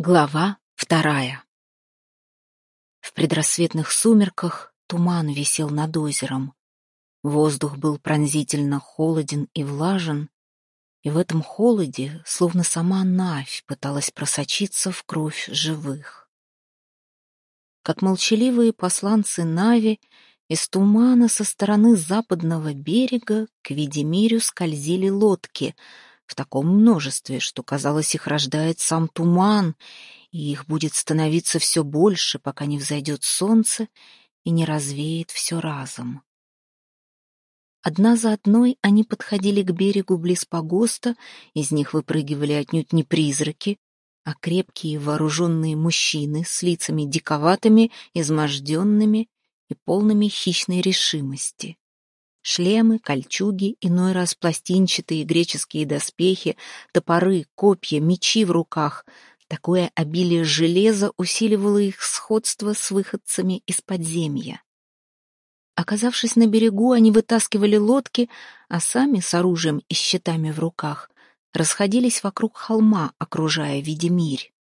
Глава вторая В предрассветных сумерках туман висел над озером. Воздух был пронзительно холоден и влажен, и в этом холоде, словно сама Навь, пыталась просочиться в кровь живых. Как молчаливые посланцы Нави, из тумана со стороны западного берега к Ведемирю скользили лодки — в таком множестве, что, казалось, их рождает сам туман, и их будет становиться все больше, пока не взойдет солнце и не развеет все разом. Одна за одной они подходили к берегу близ погоста, из них выпрыгивали отнюдь не призраки, а крепкие вооруженные мужчины с лицами диковатыми, изможденными и полными хищной решимости. Шлемы, кольчуги, иной раз пластинчатые греческие доспехи, топоры, копья, мечи в руках. Такое обилие железа усиливало их сходство с выходцами из подземья. Оказавшись на берегу, они вытаскивали лодки, а сами с оружием и щитами в руках расходились вокруг холма, окружая Видимирь.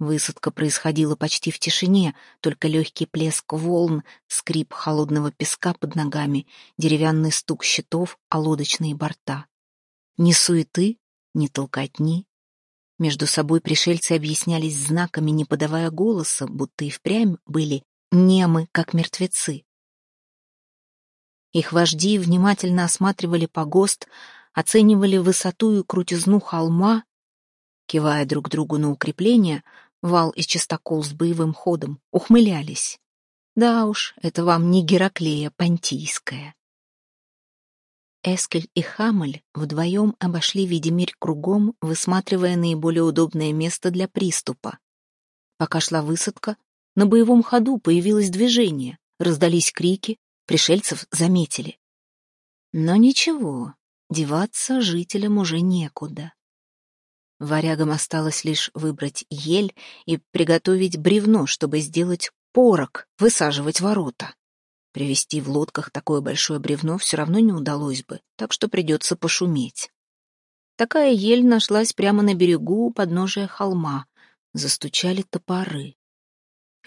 Высадка происходила почти в тишине, только легкий плеск волн, скрип холодного песка под ногами, деревянный стук щитов о лодочные борта. Ни суеты, ни толкотни. Между собой пришельцы объяснялись знаками, не подавая голоса, будто и впрямь были немы, как мертвецы. Их вожди внимательно осматривали погост, оценивали высоту и крутизну холма, кивая друг другу на укрепление, Вал и Чистокол с боевым ходом ухмылялись. Да уж, это вам не Гераклея Понтийская. Эскель и Хамель вдвоем обошли Ведемирь кругом, высматривая наиболее удобное место для приступа. Пока шла высадка, на боевом ходу появилось движение, раздались крики, пришельцев заметили. Но ничего, деваться жителям уже некуда. Варягам осталось лишь выбрать ель и приготовить бревно, чтобы сделать порог, высаживать ворота. Привезти в лодках такое большое бревно все равно не удалось бы, так что придется пошуметь. Такая ель нашлась прямо на берегу у подножия холма. Застучали топоры.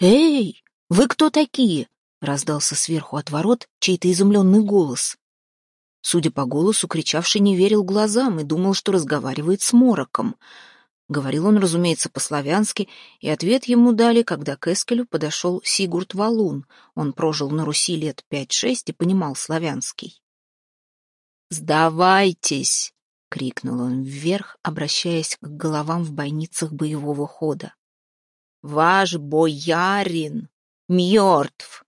«Эй, вы кто такие?» — раздался сверху от ворот чей-то изумленный голос. Судя по голосу, кричавший не верил глазам и думал, что разговаривает с мороком. Говорил он, разумеется, по-славянски, и ответ ему дали, когда к Эскелю подошел Сигурд Валун. Он прожил на Руси лет пять-шесть и понимал славянский. «Сдавайтесь!» — крикнул он вверх, обращаясь к головам в бойницах боевого хода. «Ваш боярин мертв!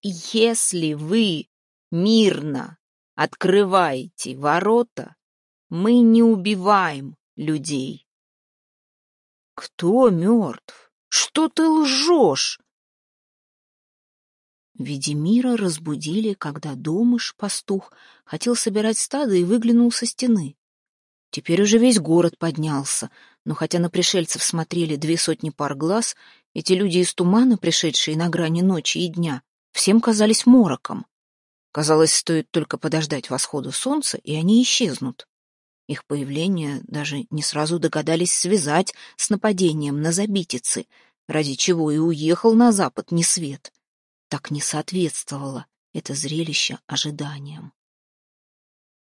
Если вы мирно Открывайте ворота, мы не убиваем людей. Кто мертв? Что ты лжешь? Ведемира разбудили, когда Домыш, пастух, хотел собирать стадо и выглянул со стены. Теперь уже весь город поднялся, но хотя на пришельцев смотрели две сотни пар глаз, эти люди из тумана, пришедшие на грани ночи и дня, всем казались мороком. Казалось, стоит только подождать восхода солнца, и они исчезнут. Их появление даже не сразу догадались связать с нападением на забитицы, ради чего и уехал на запад не свет. Так не соответствовало это зрелище ожиданиям.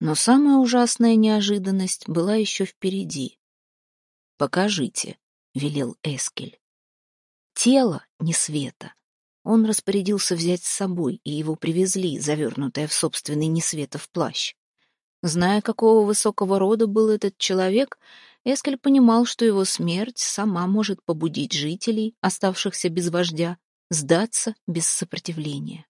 Но самая ужасная неожиданность была еще впереди. «Покажите», — велел Эскель. Тело не света он распорядился взять с собой, и его привезли, завернутое в собственный несветов плащ. Зная, какого высокого рода был этот человек, Эскель понимал, что его смерть сама может побудить жителей, оставшихся без вождя, сдаться без сопротивления.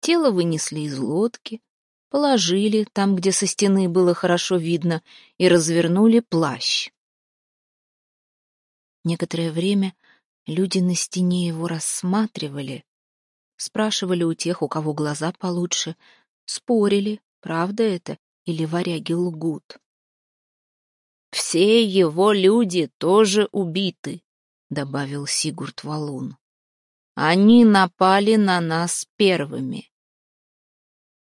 Тело вынесли из лодки, положили там, где со стены было хорошо видно, и развернули плащ. Некоторое время Люди на стене его рассматривали, спрашивали у тех, у кого глаза получше, спорили, правда это или варяги лгут. «Все его люди тоже убиты», — добавил Сигурд Валун. «Они напали на нас первыми».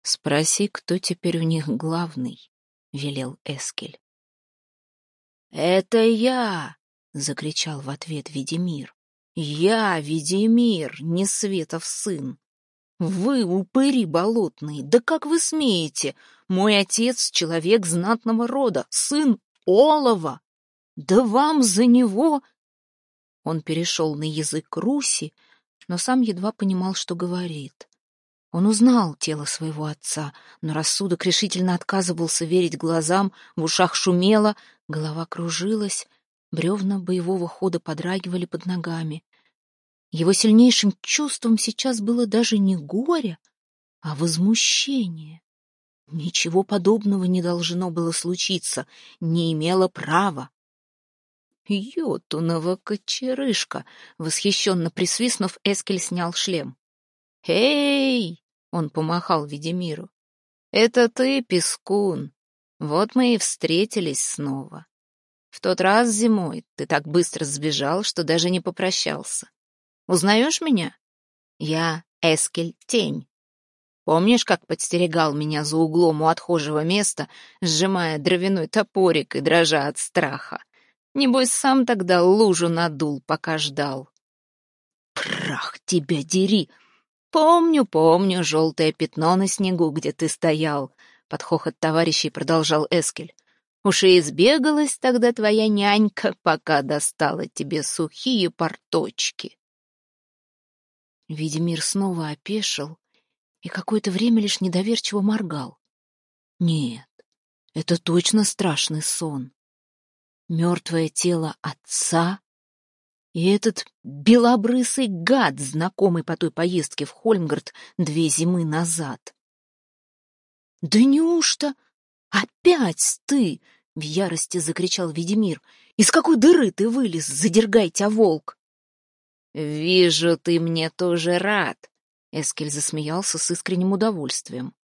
«Спроси, кто теперь у них главный», — велел Эскель. «Это я!» — закричал в ответ Ведемир. «Я, Ведемир, не Светов сын! Вы, упыри болотные, да как вы смеете? Мой отец — человек знатного рода, сын Олова! Да вам за него...» Он перешел на язык Руси, но сам едва понимал, что говорит. Он узнал тело своего отца, но рассудок решительно отказывался верить глазам, в ушах шумело, голова кружилась, бревна боевого хода подрагивали под ногами. Его сильнейшим чувством сейчас было даже не горе, а возмущение. Ничего подобного не должно было случиться, не имело права. «Йотунова кочерышка!» — восхищенно присвистнув, Эскель снял шлем. «Эй!» — он помахал Ведемиру. «Это ты, Пескун. Вот мы и встретились снова. В тот раз зимой ты так быстро сбежал, что даже не попрощался. Узнаешь меня? Я Эскель Тень. Помнишь, как подстерегал меня за углом у отхожего места, сжимая дровяной топорик и дрожа от страха? Небось, сам тогда лужу надул, пока ждал. Прах тебя дери! Помню, помню желтое пятно на снегу, где ты стоял. Под хохот товарищей продолжал Эскель. Уж и избегалась тогда твоя нянька, пока достала тебе сухие порточки. Видимир снова опешил и какое-то время лишь недоверчиво моргал. Нет, это точно страшный сон. Мертвое тело отца и этот белобрысый гад, знакомый по той поездке в Хольмгард две зимы назад. «Да неужто опять ты?» — в ярости закричал Ведимир. «Из какой дыры ты вылез, задергай волк?» «Вижу, ты мне тоже рад», — Эскель засмеялся с искренним удовольствием.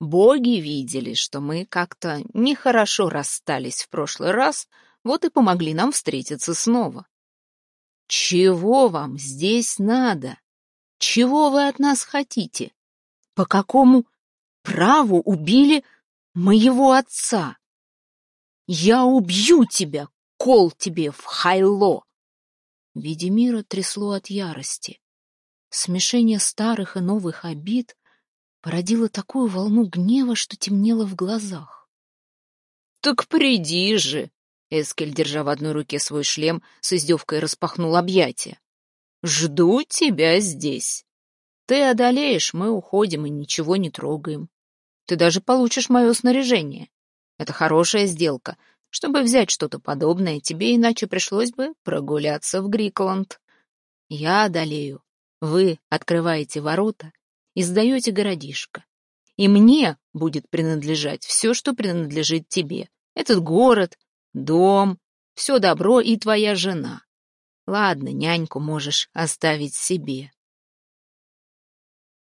«Боги видели, что мы как-то нехорошо расстались в прошлый раз, вот и помогли нам встретиться снова. Чего вам здесь надо? Чего вы от нас хотите? По какому праву убили моего отца? Я убью тебя, кол тебе в хайло!» Ведемира трясло от ярости. Смешение старых и новых обид породило такую волну гнева, что темнело в глазах. «Так приди же!» Эскель, держа в одной руке свой шлем, с издевкой распахнул объятия. «Жду тебя здесь. Ты одолеешь, мы уходим и ничего не трогаем. Ты даже получишь мое снаряжение. Это хорошая сделка. Чтобы взять что-то подобное, тебе иначе пришлось бы прогуляться в Грикланд. Я одолею. Вы открываете ворота и сдаете городишко. И мне будет принадлежать все, что принадлежит тебе. Этот город, дом, все добро и твоя жена. Ладно, няньку можешь оставить себе.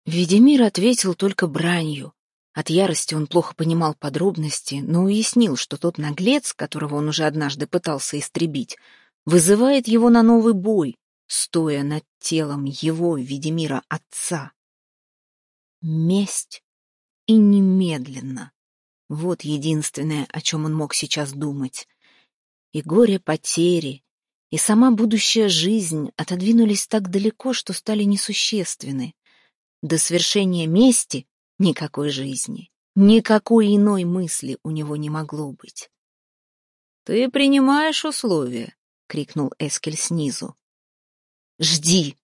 Ведемир ответил только бранью. От ярости он плохо понимал подробности, но уяснил, что тот наглец, которого он уже однажды пытался истребить, вызывает его на новый бой, стоя над телом его, Ведемира, отца. Месть и немедленно. Вот единственное, о чем он мог сейчас думать и горе потери, и сама будущая жизнь отодвинулись так далеко, что стали несущественны. До свершения мести никакой жизни, никакой иной мысли у него не могло быть. «Ты принимаешь условия?» — крикнул Эскель снизу. «Жди!»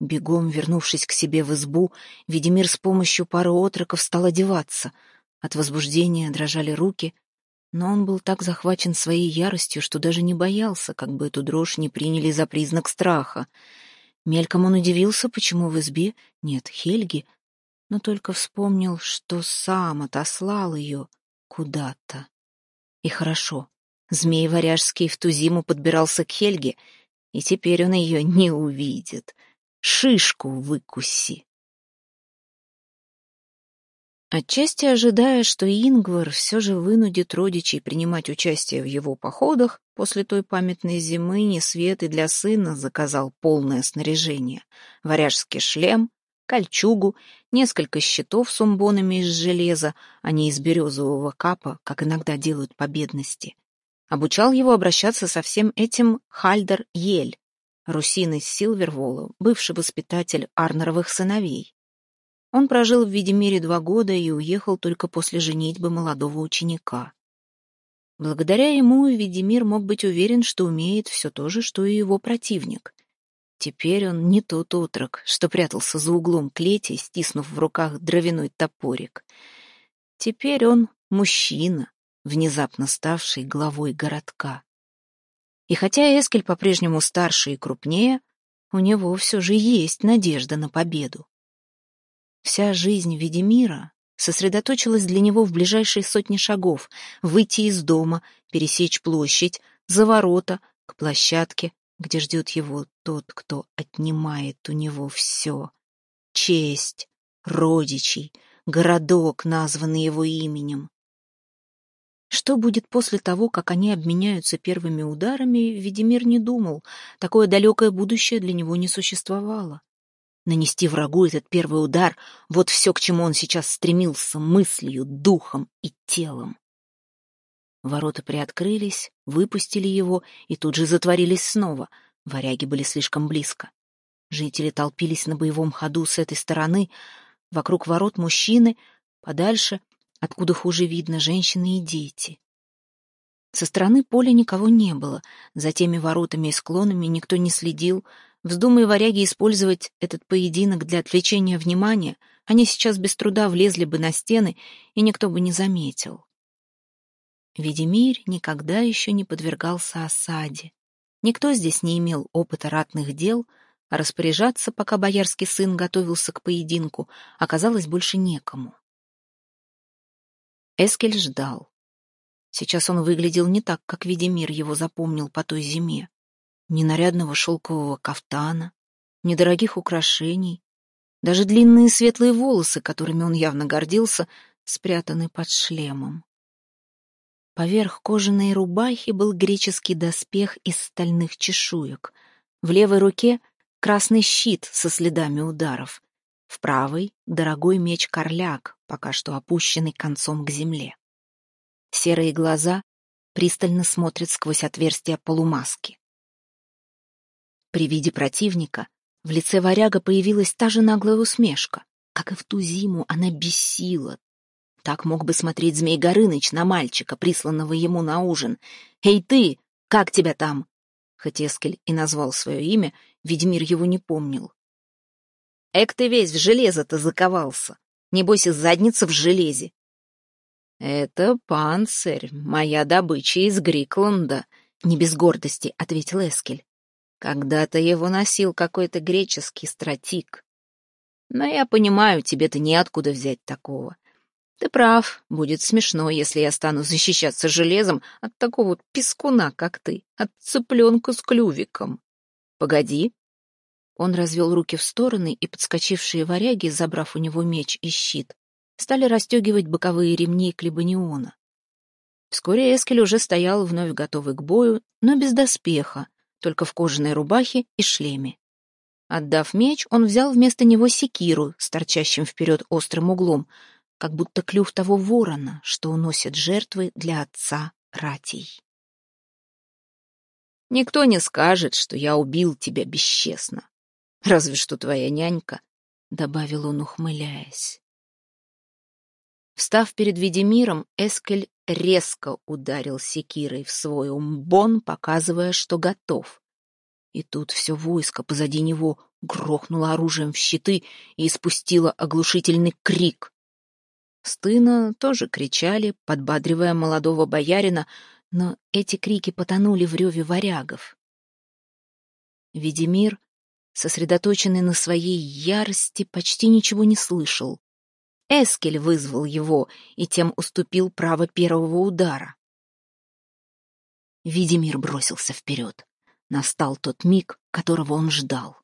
Бегом вернувшись к себе в избу, Ведемир с помощью пары отроков стал одеваться. От возбуждения дрожали руки, но он был так захвачен своей яростью, что даже не боялся, как бы эту дрожь не приняли за признак страха. Мельком он удивился, почему в избе нет Хельги, но только вспомнил, что сам отослал ее куда-то. И хорошо, змей варяжский в ту зиму подбирался к Хельге, и теперь он ее не увидит. Шишку выкуси. Отчасти ожидая, что Ингвар все же вынудит родичей принимать участие в его походах, после той памятной зимы ни свет и для сына заказал полное снаряжение. Варяжский шлем, кольчугу, несколько щитов с умбонами из железа, а не из березового капа, как иногда делают по бедности. Обучал его обращаться со всем этим Хальдер Ель, русин из Силвервола, бывший воспитатель Арнеровых сыновей. Он прожил в Видимире два года и уехал только после женитьбы молодого ученика. Благодаря ему Видимир мог быть уверен, что умеет все то же, что и его противник. Теперь он не тот отрок, что прятался за углом клети, стиснув в руках дровяной топорик. Теперь он мужчина, внезапно ставший главой городка. И хотя Эскель по-прежнему старше и крупнее, у него все же есть надежда на победу. Вся жизнь Ведемира сосредоточилась для него в ближайшие сотни шагов — выйти из дома, пересечь площадь, за ворота, к площадке, где ждет его тот, кто отнимает у него все. Честь, родичей, городок, названный его именем. Что будет после того, как они обменяются первыми ударами, Ведемир не думал. Такое далекое будущее для него не существовало. Нанести врагу этот первый удар — вот все, к чему он сейчас стремился мыслью, духом и телом. Ворота приоткрылись, выпустили его и тут же затворились снова. Варяги были слишком близко. Жители толпились на боевом ходу с этой стороны. Вокруг ворот мужчины, подальше, откуда хуже видно, женщины и дети. Со стороны поля никого не было. За теми воротами и склонами никто не следил, Вздумая варяги использовать этот поединок для отвлечения внимания, они сейчас без труда влезли бы на стены, и никто бы не заметил. Ведемир никогда еще не подвергался осаде. Никто здесь не имел опыта ратных дел, а распоряжаться, пока боярский сын готовился к поединку, оказалось больше некому. Эскель ждал. Сейчас он выглядел не так, как Ведемир его запомнил по той зиме ни нарядного шелкового кафтана, ни дорогих украшений, даже длинные светлые волосы, которыми он явно гордился, спрятаны под шлемом. Поверх кожаной рубахи был греческий доспех из стальных чешуек. В левой руке — красный щит со следами ударов. В правой — дорогой меч-корляк, пока что опущенный концом к земле. Серые глаза пристально смотрят сквозь отверстия полумаски. При виде противника в лице варяга появилась та же наглая усмешка. Как и в ту зиму, она бесила. Так мог бы смотреть Змей Горыныч на мальчика, присланного ему на ужин. «Эй ты, как тебя там?» Хоть Эскель и назвал свое имя, Ведьмир его не помнил. «Эк ты весь в железо-то заковался. Небось, и задница в железе». «Это панцирь, моя добыча из Грикланда», — не без гордости ответил Эскель. Когда-то его носил какой-то греческий стратик. Но я понимаю, тебе-то неоткуда взять такого. Ты прав, будет смешно, если я стану защищаться железом от такого вот пескуна, как ты, от цыпленка с клювиком. Погоди. Он развел руки в стороны, и подскочившие варяги, забрав у него меч и щит, стали расстегивать боковые ремни клебаниона. Вскоре Эскель уже стоял вновь готовый к бою, но без доспеха, только в кожаной рубахе и шлеме. Отдав меч, он взял вместо него секиру с торчащим вперед острым углом, как будто клюв того ворона, что уносит жертвы для отца ратей. «Никто не скажет, что я убил тебя бесчестно. Разве что твоя нянька», — добавил он, ухмыляясь. Встав перед Ведемиром, Эскель резко ударил секирой в свой умбон, показывая, что готов. И тут все войско позади него грохнуло оружием в щиты и испустило оглушительный крик. Стына тоже кричали, подбадривая молодого боярина, но эти крики потонули в реве варягов. Ведемир, сосредоточенный на своей ярости, почти ничего не слышал. Эскель вызвал его и тем уступил право первого удара. Видимир бросился вперед. Настал тот миг, которого он ждал.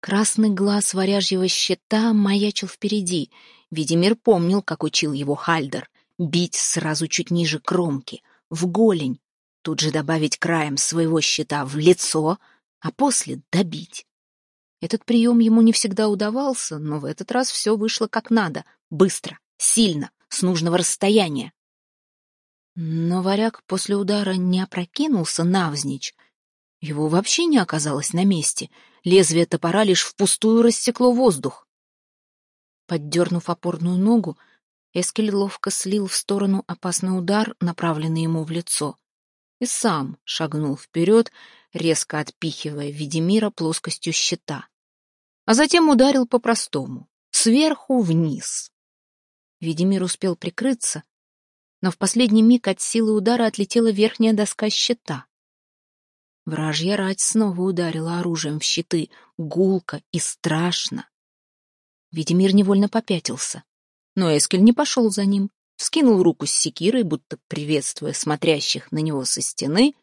Красный глаз варяжьего щита маячил впереди. Видимир помнил, как учил его Хальдер. Бить сразу чуть ниже кромки, в голень, тут же добавить краем своего щита в лицо, а после добить. Этот прием ему не всегда удавался, но в этот раз все вышло как надо, быстро, сильно, с нужного расстояния. Но варяг после удара не опрокинулся навзничь. Его вообще не оказалось на месте. Лезвие топора лишь впустую рассекло воздух. Поддернув опорную ногу, Эскель ловко слил в сторону опасный удар, направленный ему в лицо, и сам шагнул вперед, резко отпихивая Ведемира плоскостью щита. А затем ударил по-простому, сверху вниз. Ведемир успел прикрыться, но в последний миг от силы удара отлетела верхняя доска щита. Вражья рать снова ударила оружием в щиты, гулко и страшно. Ведемир невольно попятился, но Эскель не пошел за ним, вскинул руку с секирой, будто приветствуя смотрящих на него со стены,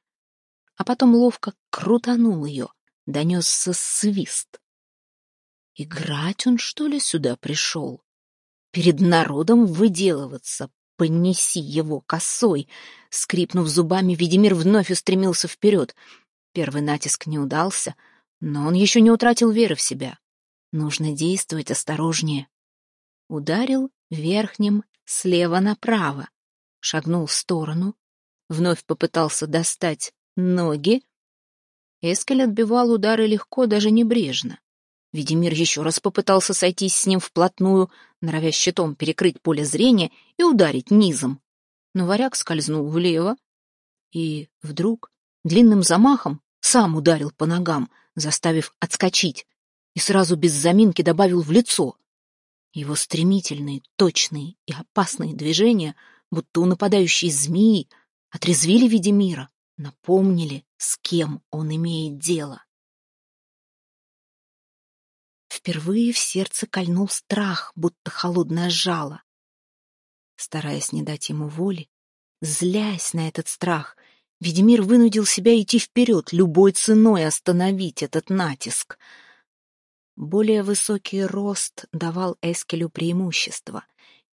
а потом ловко крутанул ее, донесся свист. Играть он, что ли, сюда пришел? Перед народом выделываться, понеси его косой. Скрипнув зубами, Ведемир вновь устремился вперед. Первый натиск не удался, но он еще не утратил веры в себя. Нужно действовать осторожнее. Ударил верхним слева направо, шагнул в сторону, вновь попытался достать ноги. Эскель отбивал удары легко, даже небрежно. Ведимир еще раз попытался сойтись с ним вплотную, норовя щитом перекрыть поле зрения и ударить низом. Но варяг скользнул влево и вдруг длинным замахом сам ударил по ногам, заставив отскочить, и сразу без заминки добавил в лицо. Его стремительные, точные и опасные движения, будто у нападающей змеи, отрезвили Ведимира, напомнили, с кем он имеет дело. Впервые в сердце кольнул страх, будто холодное жало. Стараясь не дать ему воли, злясь на этот страх, Ведимир вынудил себя идти вперед, любой ценой остановить этот натиск. Более высокий рост давал Эскелю преимущество.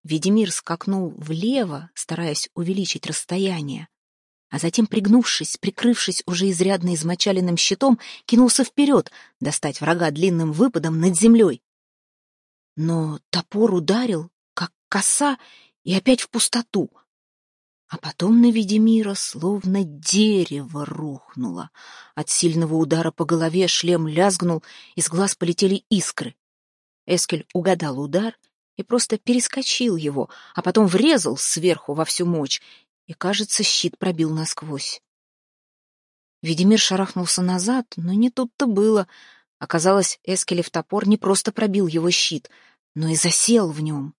Ведимир скакнул влево, стараясь увеличить расстояние а затем, пригнувшись, прикрывшись уже изрядно измочаленным щитом, кинулся вперед, достать врага длинным выпадом над землей. Но топор ударил, как коса, и опять в пустоту. А потом на Ведемира словно дерево рухнуло. От сильного удара по голове шлем лязгнул, из глаз полетели искры. Эскель угадал удар и просто перескочил его, а потом врезал сверху во всю мощь, и, кажется, щит пробил насквозь. Ведимир шарахнулся назад, но не тут-то было. Оказалось, Эскелев топор не просто пробил его щит, но и засел в нем.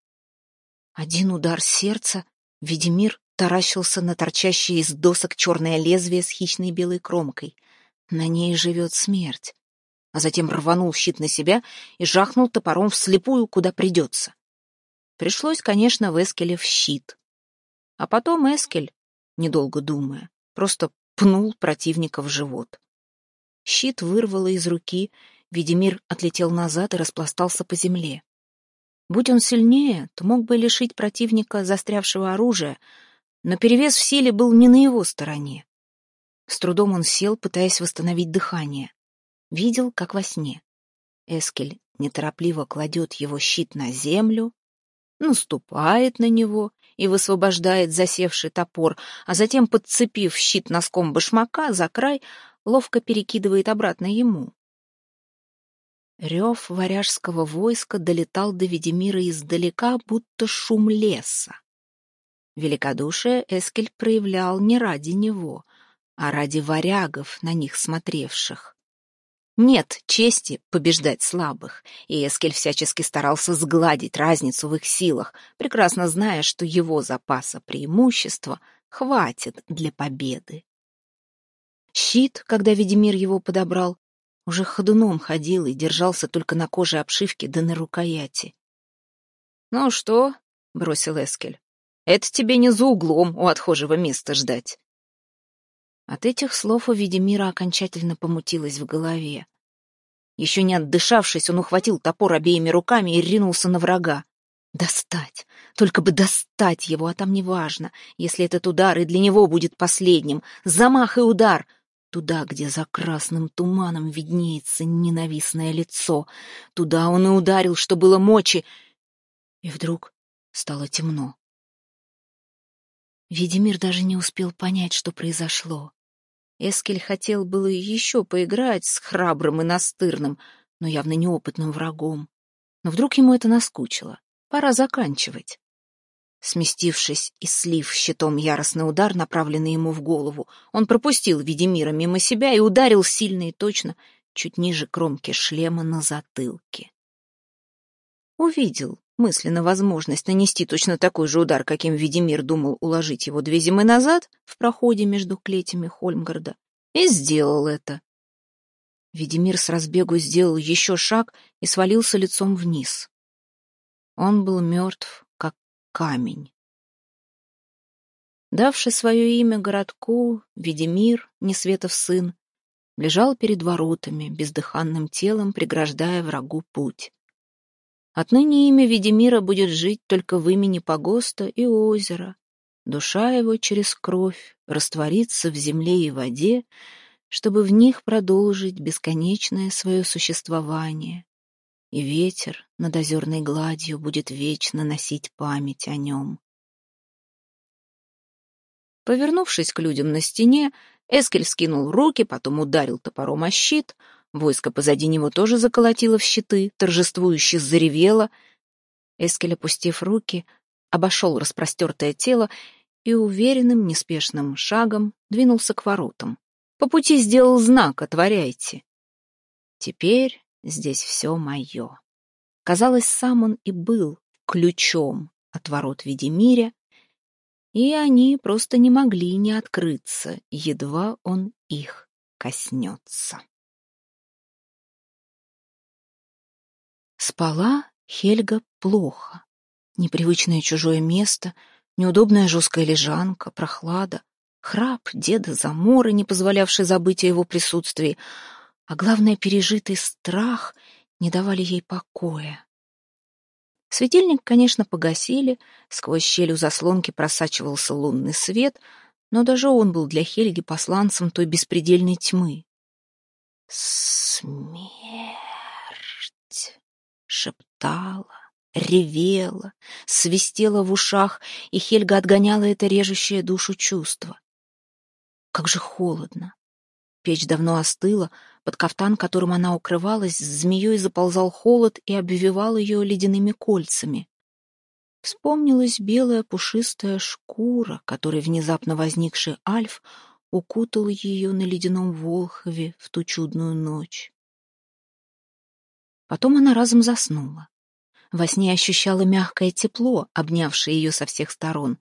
Один удар сердца, Ведимир таращился на торчащее из досок черное лезвие с хищной белой кромкой. На ней живет смерть. А затем рванул щит на себя и жахнул топором вслепую, куда придется. Пришлось, конечно, в Эскелев щит. А потом Эскель, недолго думая, просто пнул противника в живот. Щит вырвало из руки, Ведемир отлетел назад и распластался по земле. Будь он сильнее, то мог бы лишить противника застрявшего оружия, но перевес в силе был не на его стороне. С трудом он сел, пытаясь восстановить дыхание. Видел, как во сне. Эскель неторопливо кладет его щит на землю, наступает на него и высвобождает засевший топор, а затем, подцепив щит носком башмака за край, ловко перекидывает обратно ему. Рев варяжского войска долетал до Ведемира издалека, будто шум леса. Великодушие Эскель проявлял не ради него, а ради варягов, на них смотревших. Нет чести побеждать слабых, и Эскель всячески старался сгладить разницу в их силах, прекрасно зная, что его запаса преимущества хватит для победы. Щит, когда Ведимир его подобрал, уже ходуном ходил и держался только на коже обшивки да на рукояти. «Ну что?» — бросил Эскель. «Это тебе не за углом у отхожего места ждать». От этих слов у Ведемира окончательно помутилось в голове. Еще не отдышавшись, он ухватил топор обеими руками и ринулся на врага. Достать! Только бы достать его, а там неважно, если этот удар и для него будет последним. Замах и удар! Туда, где за красным туманом виднеется ненавистное лицо. Туда он и ударил, что было мочи. И вдруг стало темно. Ведимир даже не успел понять, что произошло. Эскель хотел было еще поиграть с храбрым и настырным, но явно неопытным врагом. Но вдруг ему это наскучило. Пора заканчивать. Сместившись и слив щитом яростный удар, направленный ему в голову, он пропустил Ведимира мимо себя и ударил сильно и точно, чуть ниже кромки шлема на затылке. Увидел мысленно возможность нанести точно такой же удар, каким Ведимир думал уложить его две зимы назад в проходе между клетями Хольмгарда, и сделал это. Ведимир с разбегу сделал еще шаг и свалился лицом вниз. Он был мертв, как камень. Давший свое имя городку, Ведимир, Несветов сын, лежал перед воротами, бездыханным телом преграждая врагу путь. Отныне имя Ведимира будет жить только в имени погоста и озера. Душа его через кровь растворится в земле и воде, чтобы в них продолжить бесконечное свое существование. И ветер над озерной гладью будет вечно носить память о нем. Повернувшись к людям на стене, Эскель скинул руки, потом ударил топором о щит — Войско позади него тоже заколотило в щиты, торжествующе заревело. Эскель, опустив руки, обошел распростертое тело и уверенным, неспешным шагом двинулся к воротам. По пути сделал знак «Отворяйте». Теперь здесь все мое. Казалось, сам он и был ключом от ворот Ведемиря, и они просто не могли не открыться, едва он их коснется. Спала Хельга плохо. Непривычное чужое место, неудобная жесткая лежанка, прохлада, храп деда заморы, не позволявший забыть о его присутствии, а главное, пережитый страх не давали ей покоя. Светильник, конечно, погасили, сквозь щель у заслонки просачивался лунный свет, но даже он был для Хельги посланцем той беспредельной тьмы. Смерть шептала, ревела, свистела в ушах, и Хельга отгоняла это режущее душу чувство. Как же холодно! Печь давно остыла, под кафтан, которым она укрывалась, змеей заползал холод и обвивал ее ледяными кольцами. Вспомнилась белая пушистая шкура, которой внезапно возникший Альф укутал ее на ледяном Волхове в ту чудную ночь. Потом она разом заснула. Во сне ощущала мягкое тепло, обнявшее ее со всех сторон.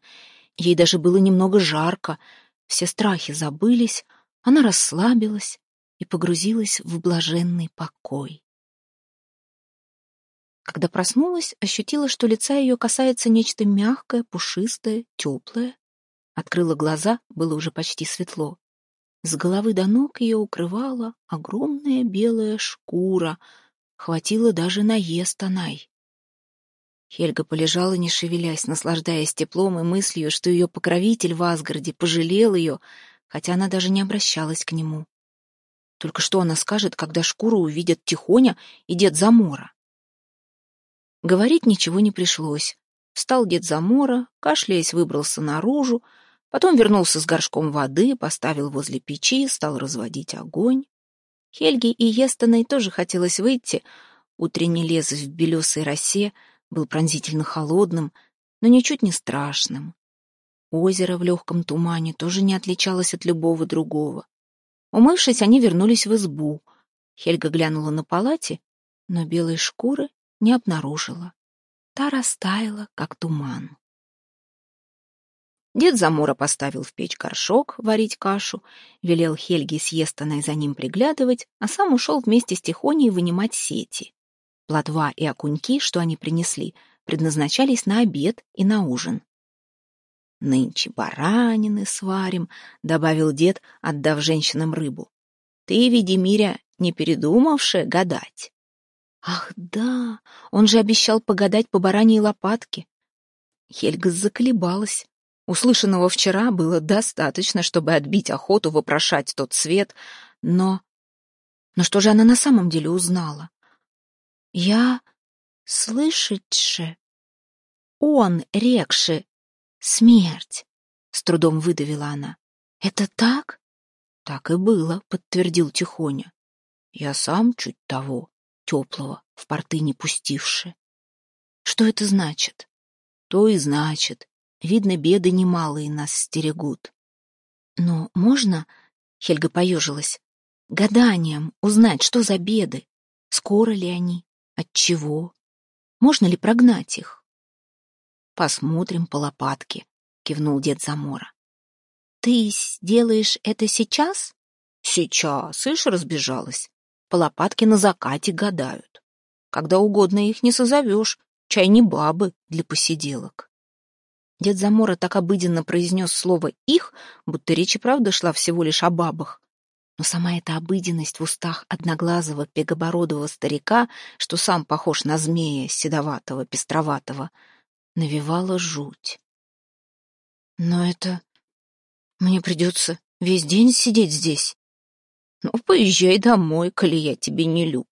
Ей даже было немного жарко, все страхи забылись, она расслабилась и погрузилась в блаженный покой. Когда проснулась, ощутила, что лица ее касается нечто мягкое, пушистое, теплое. Открыла глаза, было уже почти светло. С головы до ног ее укрывала огромная белая шкура — Хватило даже на Естанай. Хельга полежала, не шевелясь, наслаждаясь теплом и мыслью, что ее покровитель в Асгарде пожалел ее, хотя она даже не обращалась к нему. Только что она скажет, когда шкуру увидят Тихоня и дед Замора? Говорить ничего не пришлось. Встал дед Замора, кашляясь, выбрался наружу, потом вернулся с горшком воды, поставил возле печи, стал разводить огонь. Хельге и Естоной тоже хотелось выйти. Утренний лес в белесой росе был пронзительно холодным, но ничуть не страшным. Озеро в легком тумане тоже не отличалось от любого другого. Умывшись, они вернулись в избу. Хельга глянула на палате, но белой шкуры не обнаружила. Та растаяла, как туман. Дед Замора поставил в печь горшок варить кашу, велел Хельге с Естоной за ним приглядывать, а сам ушел вместе с Тихоней вынимать сети. Плотва и окуньки, что они принесли, предназначались на обед и на ужин. «Нынче баранины сварим», — добавил дед, отдав женщинам рыбу. «Ты, Ведемиря, не передумавши гадать?» «Ах, да, он же обещал погадать по бараньей лопатке». Хельга заколебалась. Услышанного вчера было достаточно, чтобы отбить охоту вопрошать тот свет, но... Но что же она на самом деле узнала? Я слышатше, он рекши смерть, с трудом выдавила она. «Это так?» «Так и было», — подтвердил Тихоня. «Я сам чуть того, теплого, в порты не пустивши». «Что это значит?» «То и значит. Видно, беды немалые нас стерегут». «Но можно...» — Хельга поежилась. «Гаданием узнать, что за беды. Скоро ли они? От чего? Можно ли прогнать их?» «Посмотрим по лопатке», — кивнул дед Замора. «Ты сделаешь это сейчас?» «Сейчас, ишь, разбежалась. По лопатке на закате гадают. Когда угодно их не созовешь, чай не бабы для посиделок». Дед Замора так обыденно произнес слово «их», будто речь и правда шла всего лишь о бабах. Но сама эта обыденность в устах одноглазого пегобородого старика, что сам похож на змея седоватого, пестроватого, навевала жуть. «Но это мне придется весь день сидеть здесь. Ну, поезжай домой, коли я тебе не люб,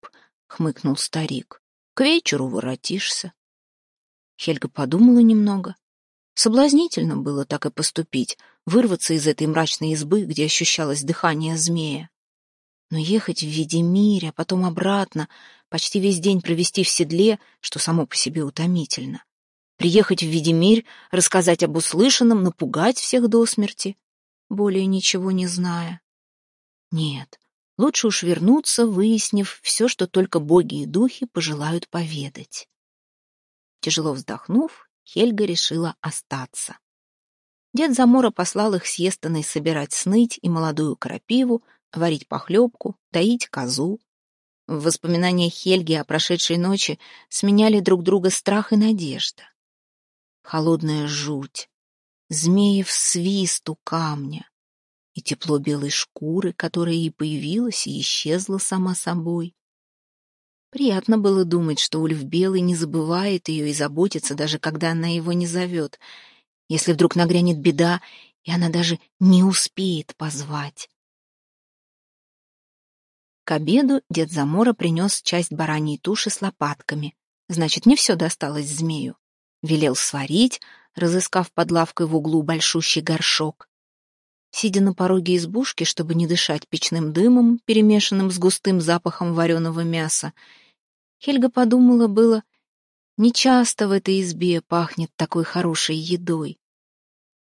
хмыкнул старик. К вечеру воротишься. Хельга подумала немного. Соблазнительно было так и поступить, вырваться из этой мрачной избы, где ощущалось дыхание змея. Но ехать в виде миря, потом обратно, почти весь день провести в седле, что само по себе утомительно. Приехать в Видимирь, рассказать об услышанном, напугать всех до смерти более ничего не зная. Нет, лучше уж вернуться, выяснив все, что только боги и духи пожелают поведать. Тяжело вздохнув, Хельга решила остаться. Дед Замора послал их с Естоной собирать сныть и молодую крапиву, варить похлебку, доить козу. В воспоминаниях Хельги о прошедшей ночи сменяли друг друга страх и надежда. Холодная жуть, змеев свист у камня и тепло белой шкуры, которая и появилась, и исчезла сама собой. Приятно было думать, что Ульф Белый не забывает ее и заботится, даже когда она его не зовет, если вдруг нагрянет беда, и она даже не успеет позвать. К обеду дед Замора принес часть бараньей туши с лопатками. Значит, не все досталось змею. Велел сварить, разыскав под лавкой в углу большущий горшок. Сидя на пороге избушки, чтобы не дышать печным дымом, перемешанным с густым запахом вареного мяса, Хельга подумала было, нечасто в этой избе пахнет такой хорошей едой.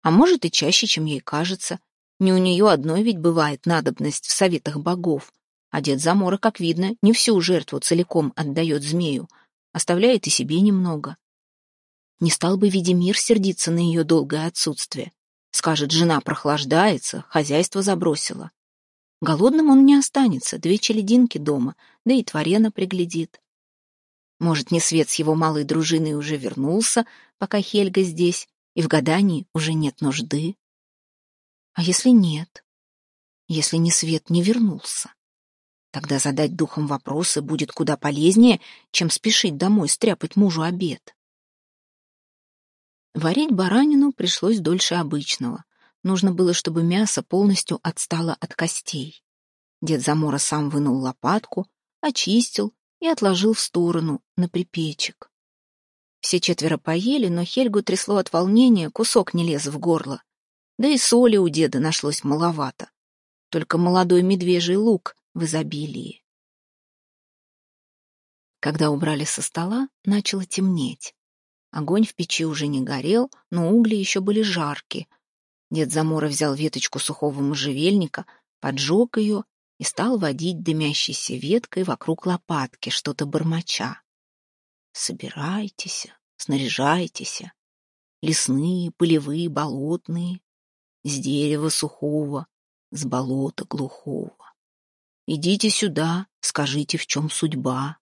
А может и чаще, чем ей кажется. Не у нее одной ведь бывает надобность в советах богов. А дед Замора, как видно, не всю жертву целиком отдает змею, оставляет и себе немного. Не стал бы Видимир сердиться на ее долгое отсутствие. Скажет, жена прохлаждается, хозяйство забросила. Голодным он не останется, две челединки дома, да и Творена приглядит. Может, не свет с его малой дружиной уже вернулся, пока Хельга здесь, и в гадании уже нет нужды. А если нет? Если не свет не вернулся? Тогда задать духом вопросы будет куда полезнее, чем спешить домой стряпать мужу обед. Варить баранину пришлось дольше обычного. Нужно было, чтобы мясо полностью отстало от костей. Дед Замора сам вынул лопатку, очистил и отложил в сторону, на припечек. Все четверо поели, но Хельгу трясло от волнения, кусок не лез в горло. Да и соли у деда нашлось маловато. Только молодой медвежий лук в изобилии. Когда убрали со стола, начало темнеть. Огонь в печи уже не горел, но угли еще были жарки. Дед Замора взял веточку сухого можжевельника, поджег ее и стал водить дымящейся веткой вокруг лопатки, что-то бормоча. «Собирайтесь, снаряжайтесь, лесные, полевые, болотные, с дерева сухого, с болота глухого. Идите сюда, скажите, в чем судьба.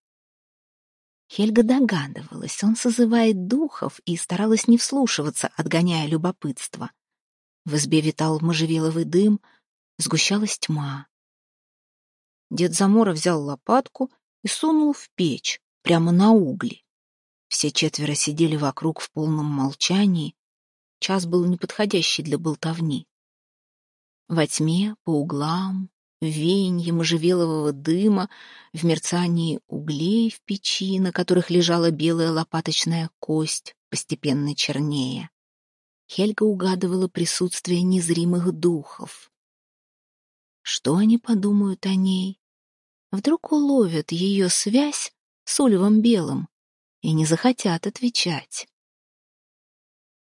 Хельга догадывалась, он созывает духов и старалась не вслушиваться, отгоняя любопытство. В избе витал можжевеловый дым, сгущалась тьма. Дед Замора взял лопатку и сунул в печь, прямо на угли. Все четверо сидели вокруг в полном молчании. Час был неподходящий для болтовни. Во тьме, по углам, веянье можжевелового дыма, в мерцании углей в печи, на которых лежала белая лопаточная кость, постепенно чернее. Хельга угадывала присутствие незримых духов. Что они подумают о ней? Вдруг уловят ее связь с Ульвом Белым и не захотят отвечать.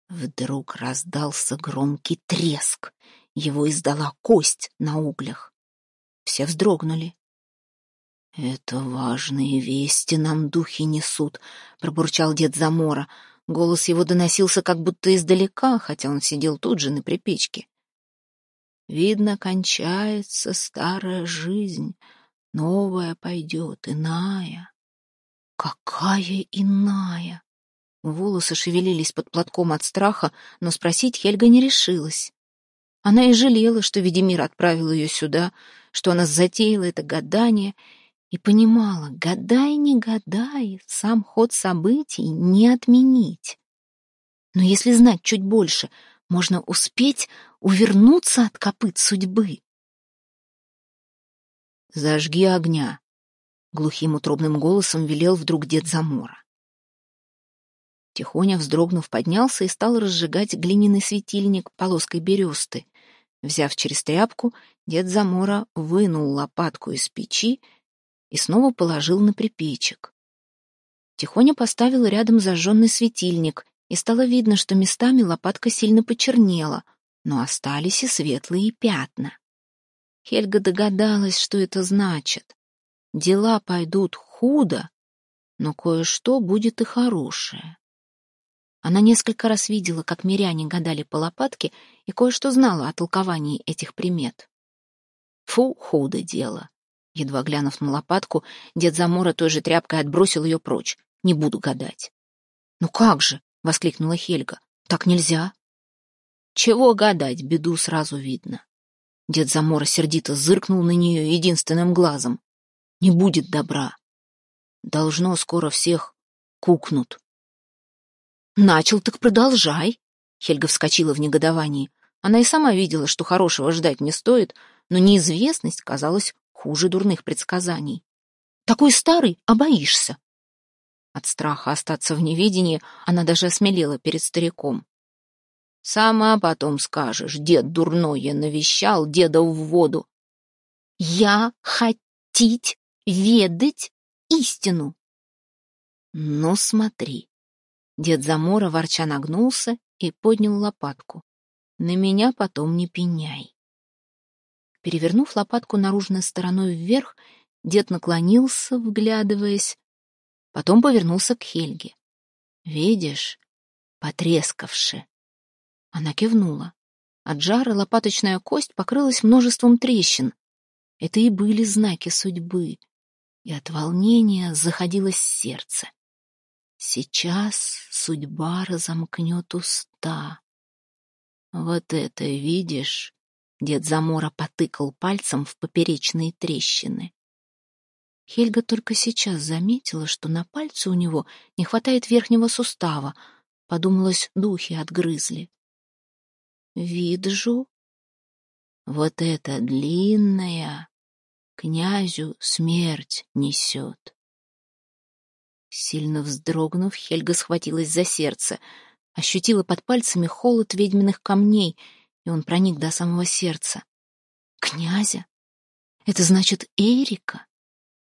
Вдруг раздался громкий треск. Его издала кость на углях. Все вздрогнули. «Это важные вести нам духи несут», — пробурчал дед Замора. Голос его доносился как будто издалека, хотя он сидел тут же на припечке. «Видно, кончается старая жизнь, новая пойдет, иная». «Какая иная?» Волосы шевелились под платком от страха, но спросить Хельга не решилась. Она и жалела, что Ведемир отправил ее сюда, что она затеяла это гадание, и понимала, гадай, не гадай, сам ход событий не отменить. Но если знать чуть больше, можно успеть увернуться от копыт судьбы. «Зажги огня», — глухим утробным голосом велел вдруг дед Замора. Тихоня, вздрогнув, поднялся и стал разжигать глиняный светильник полоской бересты. Взяв через тряпку, дед Замора вынул лопатку из печи и снова положил на припечек. Тихоня поставил рядом зажженный светильник, и стало видно, что местами лопатка сильно почернела, но остались и светлые пятна. Хельга догадалась, что это значит. Дела пойдут худо, но кое-что будет и хорошее. Она несколько раз видела, как миряне гадали по лопатке, и кое-что знала о толковании этих примет. Фу, худо дело. Едва глянув на лопатку, дед Замора той же тряпкой отбросил ее прочь. Не буду гадать. «Ну как же!» — воскликнула Хельга. «Так нельзя!» «Чего гадать, беду сразу видно!» Дед Замора сердито зыркнул на нее единственным глазом. «Не будет добра. Должно скоро всех кукнут». «Начал, так продолжай!» Хельга вскочила в негодовании. Она и сама видела, что хорошего ждать не стоит, но неизвестность казалась хуже дурных предсказаний. «Такой старый, а боишься!» От страха остаться в неведении она даже осмелела перед стариком. «Сама потом скажешь, дед дурное навещал деда в воду». «Я хотеть ведать истину!» «Ну, смотри, Дед Замора ворча нагнулся и поднял лопатку. «На меня потом не пеняй». Перевернув лопатку наружной стороной вверх, дед наклонился, вглядываясь, потом повернулся к Хельге. «Видишь, потрескавши». Она кивнула. От жара лопаточная кость покрылась множеством трещин. Это и были знаки судьбы, и от волнения заходилось сердце. Сейчас судьба разомкнет уста. Вот это видишь? Дед Замора потыкал пальцем в поперечные трещины. Хельга только сейчас заметила, что на пальце у него не хватает верхнего сустава. Подумалось, духи отгрызли. Виджу. Вот это длинная князю смерть несет. Сильно вздрогнув, Хельга схватилась за сердце, ощутила под пальцами холод ведьминых камней, и он проник до самого сердца. Князя? Это значит Эрика?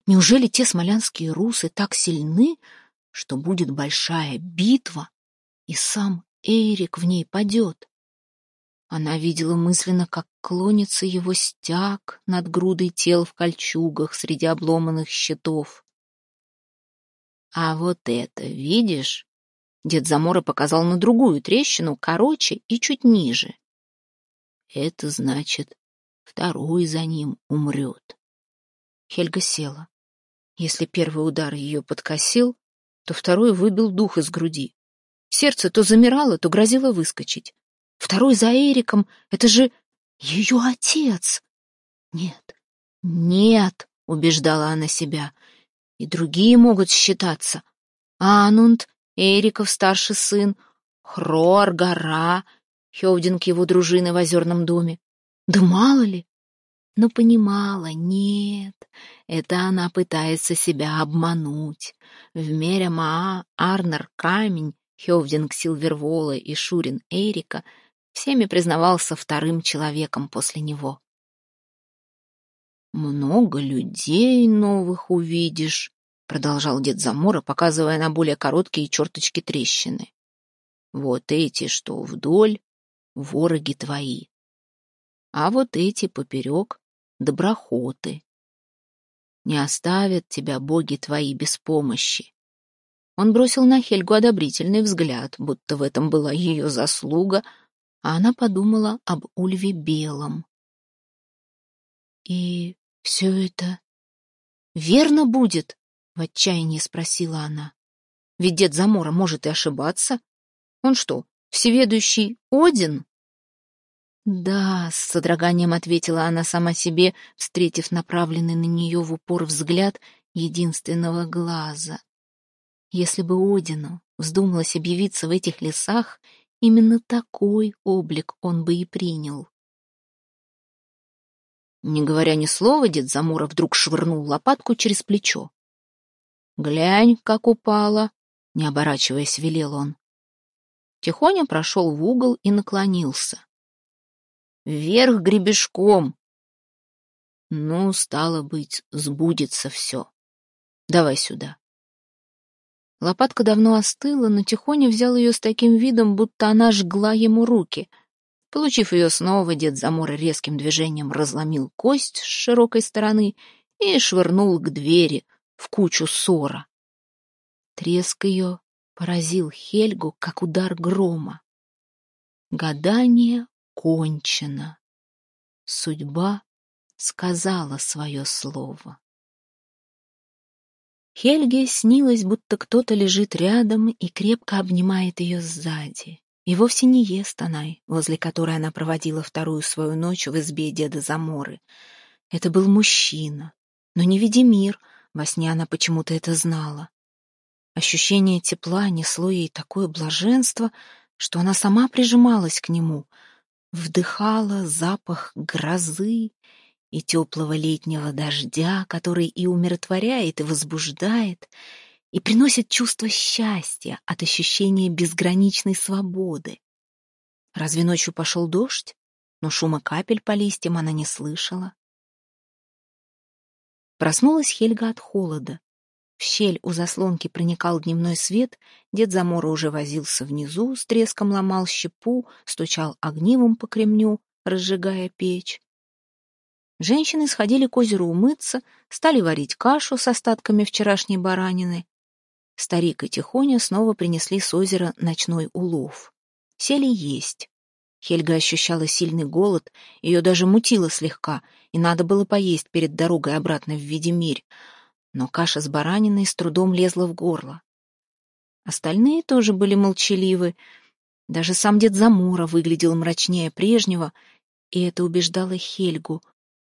Неужели те смолянские русы так сильны, что будет большая битва, и сам Эрик в ней падет? Она видела мысленно, как клонится его стяг над грудой тел в кольчугах среди обломанных щитов. А вот это, видишь? Дед Замора показал на другую трещину, короче и чуть ниже. Это значит, второй за ним умрет. Хельга села. Если первый удар ее подкосил, то второй выбил дух из груди. Сердце то замирало, то грозило выскочить. Второй за Эриком — это же ее отец. Нет, нет, убеждала она себя, и другие могут считаться. Анунд, Эриков старший сын, Хроар, Гора, Хевдинг его дружины в озерном доме. Да мало ли. Но понимала, нет, это она пытается себя обмануть. В мере Маа Арнер камень Хевдинг Силвервола и Шурин Эрика всеми признавался вторым человеком после него. «Много людей новых увидишь», — продолжал дед Замора, показывая на более короткие черточки трещины. «Вот эти, что вдоль, вороги твои. А вот эти поперек — доброхоты. Не оставят тебя боги твои без помощи. Он бросил на Хельгу одобрительный взгляд, будто в этом была ее заслуга, а она подумала об Ульве Белом. «И все это верно будет?» — в отчаянии спросила она. «Ведь дед Замора может и ошибаться. Он что, всеведущий Один?» «Да», — с содроганием ответила она сама себе, встретив направленный на нее в упор взгляд единственного глаза. Если бы Одину вздумалось объявиться в этих лесах, именно такой облик он бы и принял. Не говоря ни слова, дед Замура вдруг швырнул лопатку через плечо. «Глянь, как упала!» — не оборачиваясь, велел он. Тихоня прошел в угол и наклонился. «Вверх гребешком!» «Ну, стало быть, сбудется все. Давай сюда». Лопатка давно остыла, но Тихоня взял ее с таким видом, будто она жгла ему руки. Получив ее снова, дед Замора резким движением разломил кость с широкой стороны и швырнул к двери в кучу ссора. Треск ее поразил Хельгу, как удар грома. Гадание кончено. Судьба сказала свое слово. Хельге снилось, будто кто-то лежит рядом и крепко обнимает ее сзади. И вовсе не ест она, возле которой она проводила вторую свою ночь в избе деда Заморы. Это был мужчина, но не Ведемир, во сне она почему-то это знала. Ощущение тепла несло ей такое блаженство, что она сама прижималась к нему, вдыхала запах грозы и теплого летнего дождя, который и умиротворяет, и возбуждает, и приносит чувство счастья от ощущения безграничной свободы. Разве ночью пошел дождь? Но шума капель по листьям она не слышала. Проснулась Хельга от холода. В щель у заслонки проникал дневной свет, дед Замора уже возился внизу, с треском ломал щепу, стучал огнивом по кремню, разжигая печь. Женщины сходили к озеру умыться, стали варить кашу с остатками вчерашней баранины. Старик и Тихоня снова принесли с озера ночной улов. Сели есть. Хельга ощущала сильный голод, ее даже мутило слегка, и надо было поесть перед дорогой обратно в Ведемирь, но каша с бараниной с трудом лезла в горло. Остальные тоже были молчаливы, даже сам дед Замура выглядел мрачнее прежнего, и это убеждало Хельгу,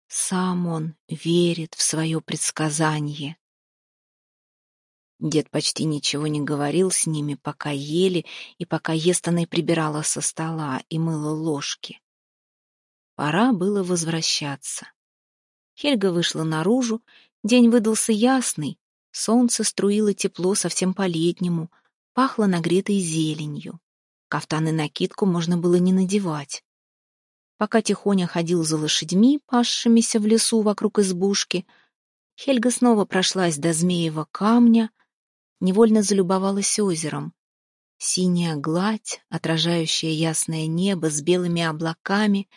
сам он верит в свое предсказание. Дед почти ничего не говорил с ними, пока ели и пока Естана прибирала со стола и мыла ложки. Пора было возвращаться. Хельга вышла наружу, день выдался ясный, солнце струило тепло совсем по-летнему, пахло нагретой зеленью. Кафтан и накидку можно было не надевать. Пока Тихоня ходил за лошадьми, пасшимися в лесу вокруг избушки, Хельга снова прошлась до змеева камня, невольно залюбовалась озером. Синяя гладь, отражающая ясное небо с белыми облаками,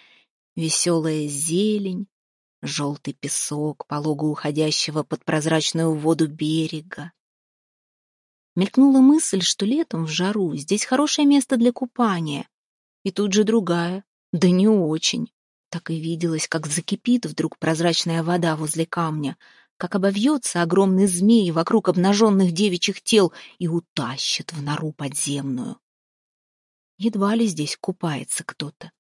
веселая зелень, желтый песок, полого уходящего под прозрачную воду берега. Мелькнула мысль, что летом в жару здесь хорошее место для купания, и тут же другая, да не очень. Так и виделось, как закипит вдруг прозрачная вода возле камня, как обовьется огромный змей вокруг обнаженных девичьих тел и утащит в нору подземную. Едва ли здесь купается кто-то.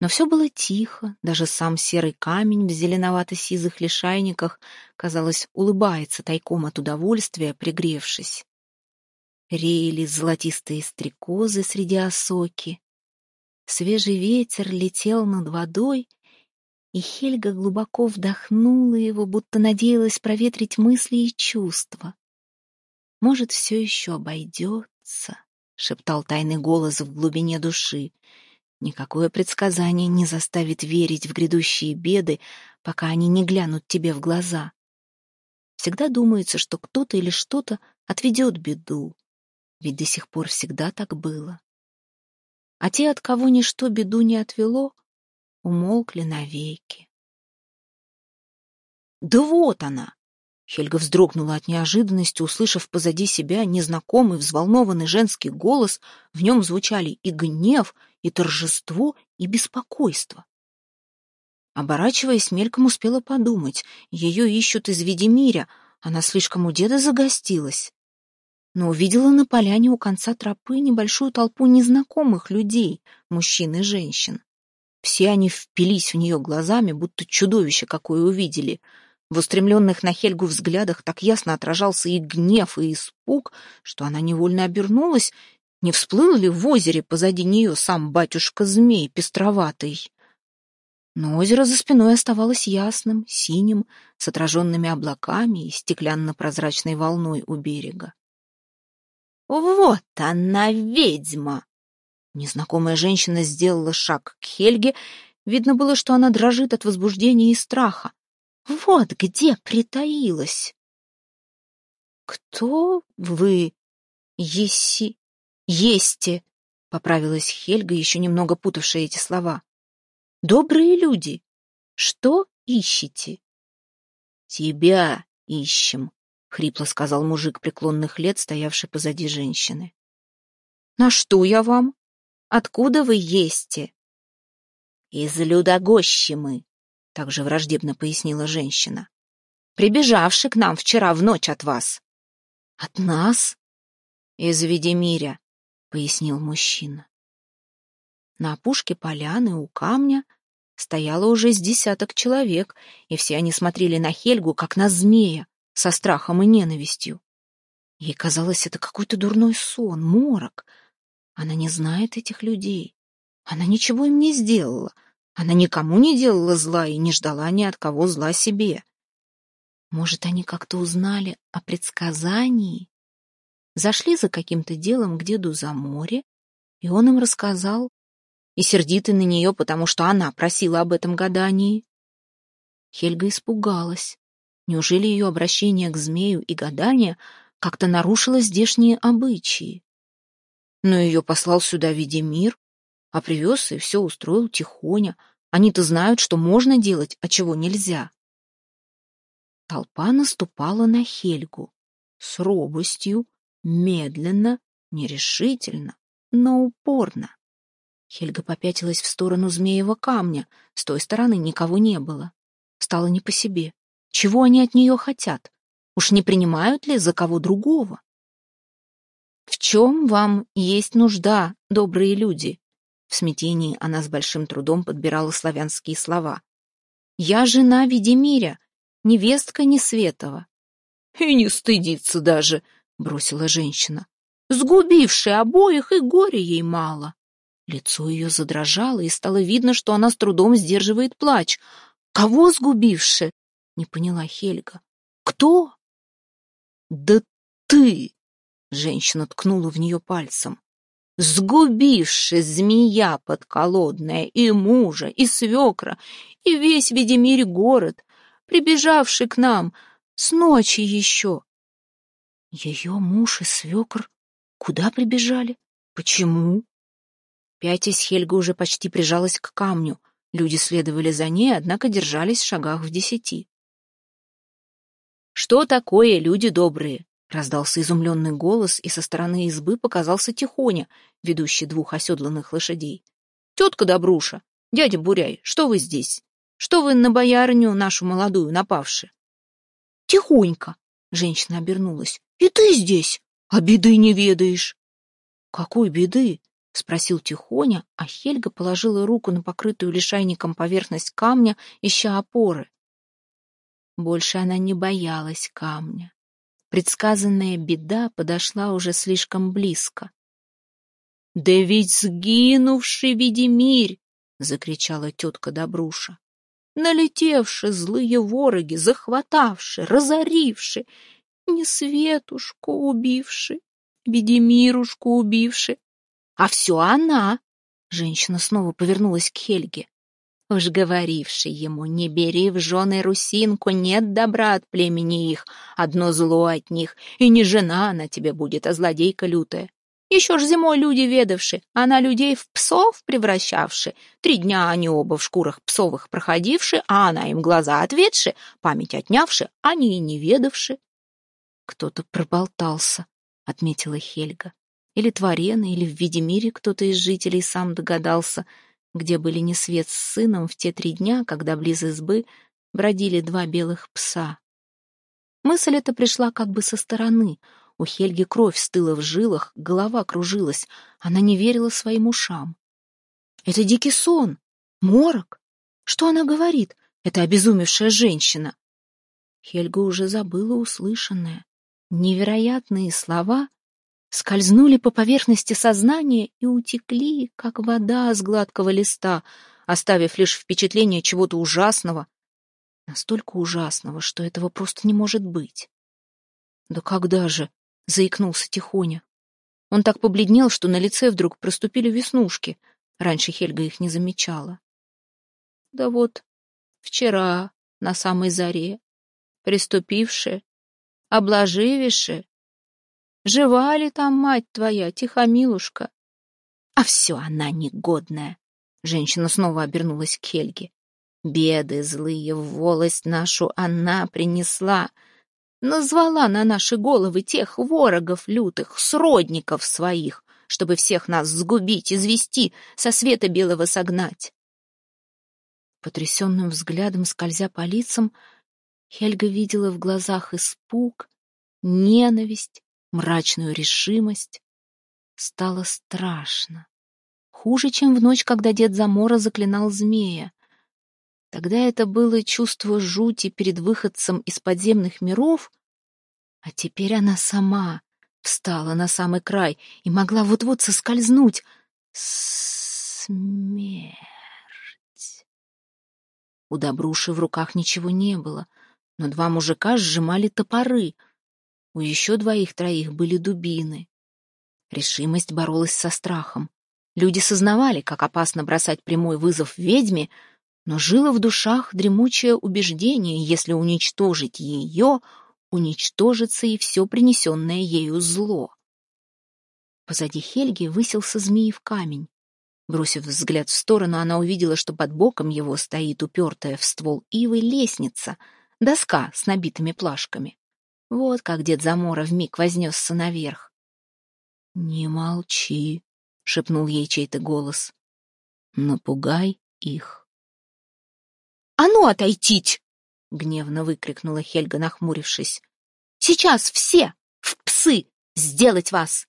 Но все было тихо, даже сам серый камень в зеленовато-сизых лишайниках, казалось, улыбается тайком от удовольствия, пригревшись. Реяли золотистые стрекозы среди осоки, Свежий ветер летел над водой, и Хельга глубоко вдохнула его, будто надеялась проветрить мысли и чувства. Может, все еще обойдется. шептал тайный голос в глубине души. Никакое предсказание не заставит верить в грядущие беды, пока они не глянут тебе в глаза. Всегда думается, что кто-то или что-то отведет беду, ведь до сих пор всегда так было. А те, от кого ничто беду не отвело, умолкли навеки. Да вот она! Хельга вздрогнула от неожиданности, услышав позади себя незнакомый взволнованный женский голос. В нем звучали и гнев, и торжество, и беспокойство. Оборачиваясь, мельком успела подумать. Ее ищут из Ведемиря, она слишком у деда загостилась. Но увидела на поляне у конца тропы небольшую толпу незнакомых людей, мужчин и женщин. Все они впились в нее глазами, будто чудовище какое увидели — в устремленных на Хельгу взглядах так ясно отражался и гнев, и испуг, что она невольно обернулась, не всплыл ли в озере позади нее сам батюшка-змей пестроватый. Но озеро за спиной оставалось ясным, синим, с отраженными облаками и стеклянно-прозрачной волной у берега. «Вот она, ведьма!» Незнакомая женщина сделала шаг к Хельге. Видно было, что она дрожит от возбуждения и страха. Вот где притаилась. Кто вы, еси, есте? Поправилась Хельга, еще немного путавшая эти слова. Добрые люди, что ищете? Тебя ищем, хрипло сказал мужик преклонных лет, стоявший позади женщины. На что я вам? Откуда вы есте? Из Людогощи мы, также враждебно пояснила женщина. Прибежавший к нам вчера в ночь от вас. От нас? Из Ведемиря, пояснил мужчина. На опушке поляны у камня стояло уже с десяток человек, и все они смотрели на Хельгу, как на змея, со страхом и ненавистью. Ей казалось, это какой-то дурной сон, морок. Она не знает этих людей. Она ничего им не сделала — она никому не делала зла и не ждала ни от кого зла себе. Может, они как-то узнали о предсказании? Зашли за каким-то делом к деду за море, и он им рассказал, и сердиты на нее, потому что она просила об этом гадании. Хельга испугалась. Неужели ее обращение к змею и гадание как-то нарушило здешние обычаи? Но ее послал сюда Ведемир, а привез и все устроил тихоня. Они-то знают, что можно делать, а чего нельзя. Толпа наступала на Хельгу с робостью, медленно, нерешительно, но упорно. Хельга попятилась в сторону змеевого камня, с той стороны никого не было. Стало не по себе. Чего они от нее хотят? Уж не принимают ли за кого другого? «В чем вам есть нужда, добрые люди?» В смятении она с большим трудом подбирала славянские слова. «Я жена Ведемиря, невестка Несветова». «И не стыдится даже», — бросила женщина. «Сгубившая обоих, и горя ей мало». Лицо ее задрожало, и стало видно, что она с трудом сдерживает плач. «Кого сгубивши?» — не поняла Хельга. «Кто?» «Да ты!» — женщина ткнула в нее пальцем сгубивши змея подколодная и мужа, и свекра, и весь Ведемирь город, прибежавший к нам с ночи еще. Ее муж и свекр куда прибежали? Почему? Пятясь, Хельга уже почти прижалась к камню. Люди следовали за ней, однако держались в шагах в десяти. «Что такое, люди добрые? Раздался изумленный голос, и со стороны избы показался Тихоня, ведущий двух оседланных лошадей. «Тетка Добруша, дядя Буряй, что вы здесь? Что вы на боярню нашу молодую напавши?» «Тихонько!» — женщина обернулась. «И ты здесь? А беды не ведаешь!» «Какой беды?» — спросил Тихоня, а Хельга положила руку на покрытую лишайником поверхность камня, ища опоры. Больше она не боялась камня. Предсказанная беда подошла уже слишком близко. «Да ведь сгинувший Ведемирь!» — закричала тетка Добруша. «Налетевши злые вороги, захватавши, разоривши, не светушку убивши, Ведемирушку убивши. А все она. Женщина снова повернулась к Хельге. Уж говоривший ему, не бери в жены русинку, нет добра от племени их, одно зло от них, и не жена она тебе будет, а злодейка лютая. Еще ж зимой люди ведавши, она людей в псов превращавши. Три дня они оба в шкурах псовых проходивши, а она им глаза ответши, память отнявши, они и не ведавши. Кто-то проболтался, отметила Хельга. Или Творена, или в Видимире кто-то из жителей сам догадался, где были не свет с сыном в те три дня, когда близ избы бродили два белых пса. Мысль эта пришла как бы со стороны — у Хельги кровь стыла в жилах, голова кружилась. Она не верила своим ушам. «Это дикий сон! Морок! Что она говорит, эта обезумевшая женщина?» Хельга уже забыла услышанное. Невероятные слова скользнули по поверхности сознания и утекли, как вода с гладкого листа, оставив лишь впечатление чего-то ужасного, настолько ужасного, что этого просто не может быть. Да когда же заикнулся Тихоня. Он так побледнел, что на лице вдруг проступили веснушки. Раньше Хельга их не замечала. Да вот, вчера, на самой заре, приступивши, обложивиши, жива ли там мать твоя, Тихомилушка? А все она негодная. Женщина снова обернулась к Хельге. Беды злые в волость нашу она принесла — Назвала на наши головы тех ворогов лютых, сродников своих, чтобы всех нас сгубить, извести, со света белого согнать. Потрясенным взглядом, скользя по лицам, Хельга видела в глазах испуг, ненависть, мрачную решимость. Стало страшно. Хуже, чем в ночь, когда дед Замора заклинал змея. Тогда это было чувство жути перед выходцем из подземных миров, а теперь она сама встала на самый край и могла вот-вот соскользнуть. Смерть. У Добруши в руках ничего не было, но два мужика сжимали топоры. У еще двоих-троих были дубины. Решимость боролась со страхом. Люди сознавали, как опасно бросать прямой вызов ведьме, но жило в душах дремучее убеждение, если уничтожить ее, уничтожится и все принесенное ею зло. Позади Хельги высился змеев камень. Бросив взгляд в сторону, она увидела, что под боком его стоит упертая в ствол ивы лестница, доска с набитыми плашками. Вот как дед Замора вмиг вознесся наверх. «Не молчи», — шепнул ей чей-то голос. «Напугай их». «А ну, отойтить!» — гневно выкрикнула Хельга, нахмурившись. «Сейчас все! В псы! Сделать вас!»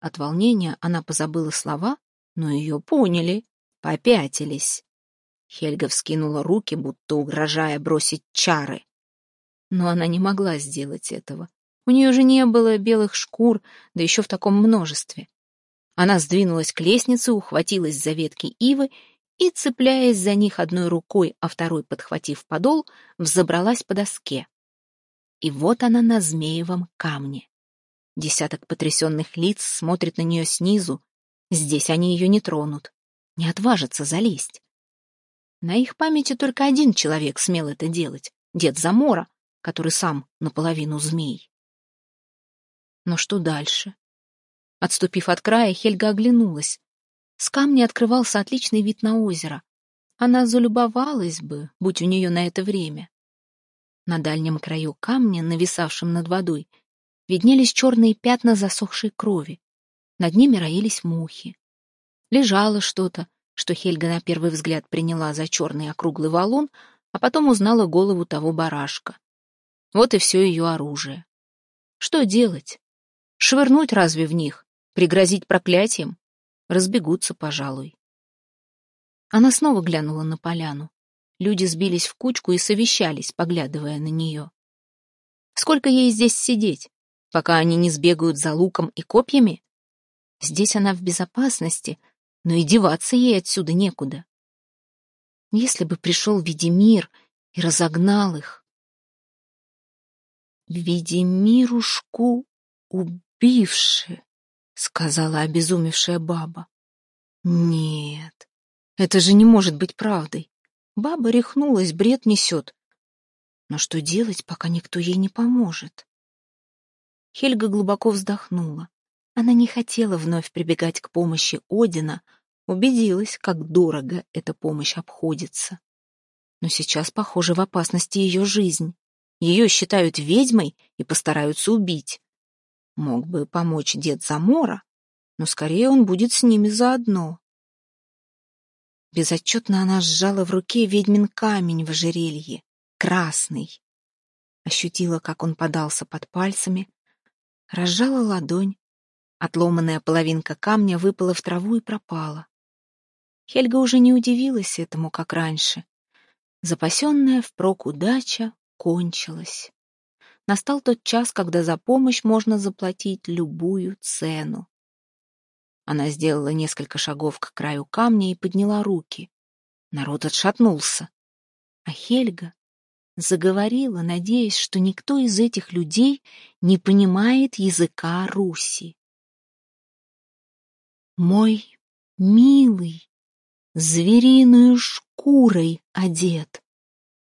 От волнения она позабыла слова, но ее поняли, попятились. Хельга вскинула руки, будто угрожая бросить чары. Но она не могла сделать этого. У нее же не было белых шкур, да еще в таком множестве. Она сдвинулась к лестнице, ухватилась за ветки ивы и, цепляясь за них одной рукой, а второй подхватив подол, взобралась по доске. И вот она на змеевом камне. Десяток потрясенных лиц смотрит на нее снизу. Здесь они ее не тронут, не отважатся залезть. На их памяти только один человек смел это делать — дед Замора, который сам наполовину змей. Но что дальше? Отступив от края, Хельга оглянулась. С камня открывался отличный вид на озеро. Она залюбовалась бы, будь у нее на это время. На дальнем краю камня, нависавшем над водой, виднелись черные пятна засохшей крови. Над ними роились мухи. Лежало что-то, что Хельга на первый взгляд приняла за черный округлый валун, а потом узнала голову того барашка. Вот и все ее оружие. Что делать? Швырнуть разве в них? Пригрозить проклятием? Разбегутся, пожалуй. Она снова глянула на поляну. Люди сбились в кучку и совещались, поглядывая на нее. Сколько ей здесь сидеть, пока они не сбегают за луком и копьями? Здесь она в безопасности, но и деваться ей отсюда некуда. Если бы пришел Ведимир и разогнал их. Ведимирушку убили. убивши, сказала обезумевшая баба. Нет, это же не может быть правдой. Баба рехнулась, бред несет. Но что делать, пока никто ей не поможет? Хельга глубоко вздохнула. Она не хотела вновь прибегать к помощи Одина, убедилась, как дорого эта помощь обходится. Но сейчас, похоже, в опасности ее жизнь. Ее считают ведьмой и постараются убить. Мог бы помочь дед Замора, но скорее он будет с ними заодно. Безотчетно она сжала в руке ведьмин камень в ожерелье, красный. Ощутила, как он подался под пальцами, разжала ладонь, отломанная половинка камня выпала в траву и пропала. Хельга уже не удивилась этому, как раньше. Запасенная впрок удача кончилась. Настал тот час, когда за помощь можно заплатить любую цену. Она сделала несколько шагов к краю камня и подняла руки. Народ отшатнулся. А Хельга заговорила, надеясь, что никто из этих людей не понимает языка Руси. «Мой милый, звериную шкурой одет,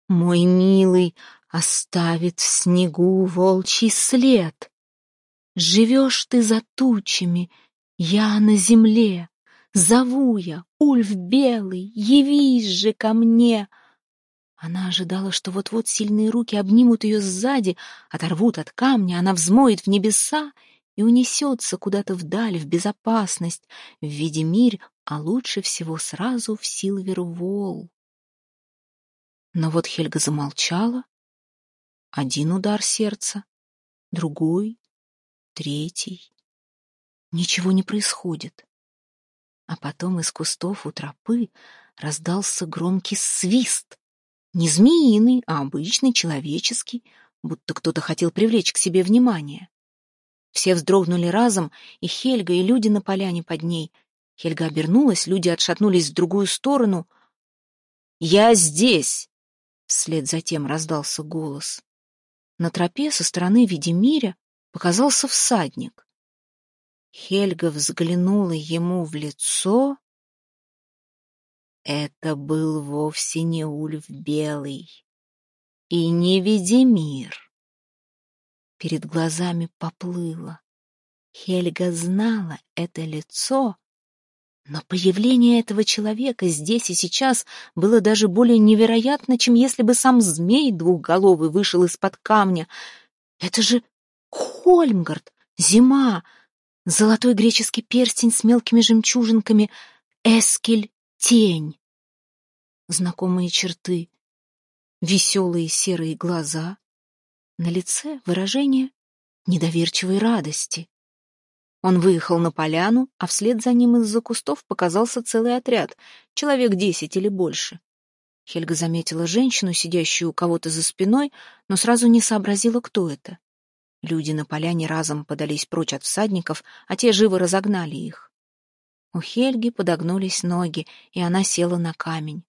мой милый оставит в снегу волчий след. Живешь ты за тучами, я на земле, зову я, Ульф белый, явись же ко мне!» Она ожидала, что вот-вот сильные руки обнимут ее сзади, оторвут от камня, она взмоет в небеса и унесется куда-то вдаль, в безопасность, в виде мирь, а лучше всего сразу в Силвервол. Но вот Хельга замолчала. Один удар сердца, другой, третий. Ничего не происходит. А потом из кустов у тропы раздался громкий свист. Не змеиный, а обычный, человеческий, будто кто-то хотел привлечь к себе внимание. Все вздрогнули разом, и Хельга, и люди на поляне под ней. Хельга обернулась, люди отшатнулись в другую сторону. «Я здесь!» — вслед за тем раздался голос. На тропе со стороны Ведемиря показался всадник. Хельга взглянула ему в лицо это был вовсе не Ульф Белый и не Ведемир. Перед глазами поплыло. Хельга знала это лицо, но появление этого человека здесь и сейчас было даже более невероятно, чем если бы сам змей двухголовый вышел из-под камня. Это же Хольмгард, зима, золотой греческий перстень с мелкими жемчужинками, Эскель Тень. Знакомые черты, веселые серые глаза, на лице выражение недоверчивой радости. Он выехал на поляну, а вслед за ним из-за кустов показался целый отряд, человек десять или больше. Хельга заметила женщину, сидящую у кого-то за спиной, но сразу не сообразила, кто это. Люди на поляне разом подались прочь от всадников, а те живо разогнали их. У Хельги подогнулись ноги, и она села на камень.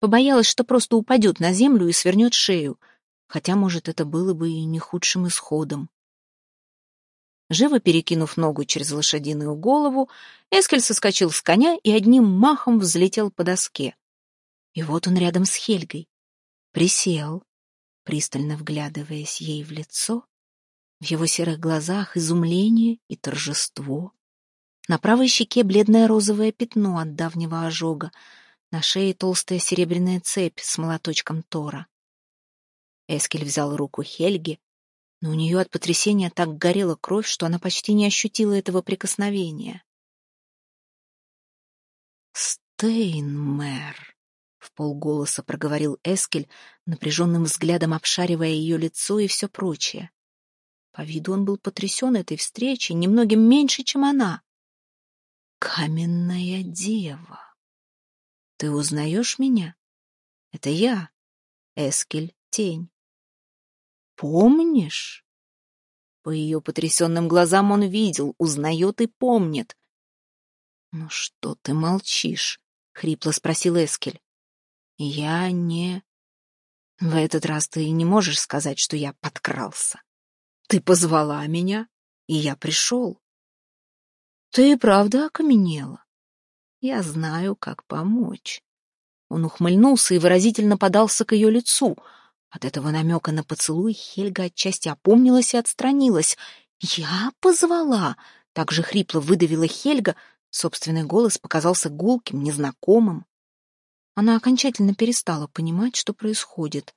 Побоялась, что просто упадет на землю и свернет шею, хотя, может, это было бы и не худшим исходом. Живо перекинув ногу через лошадиную голову, Эскель соскочил с коня и одним махом взлетел по доске. И вот он рядом с Хельгой. Присел, пристально вглядываясь ей в лицо. В его серых глазах изумление и торжество. На правой щеке бледное розовое пятно от давнего ожога, на шее толстая серебряная цепь с молоточком Тора. Эскель взял руку Хельги, но у нее от потрясения так горела кровь, что она почти не ощутила этого прикосновения. «Стейнмэр», — в полголоса проговорил Эскель, напряженным взглядом обшаривая ее лицо и все прочее. По виду он был потрясен этой встречей, немногим меньше, чем она. Каменная дева. Ты узнаешь меня? Это я, Эскель Тень. Помнишь? По ее потрясенным глазам он видел, узнает и помнит. «Ну что ты молчишь?» — хрипло спросил Эскель. «Я не...» «В этот раз ты не можешь сказать, что я подкрался. Ты позвала меня, и я пришел. Ты правда окаменела. Я знаю, как помочь. Он ухмыльнулся и выразительно подался к ее лицу. От этого намека на поцелуй Хельга отчасти опомнилась и отстранилась. «Я позвала!» — так же хрипло выдавила Хельга. Собственный голос показался гулким, незнакомым. Она окончательно перестала понимать, что происходит.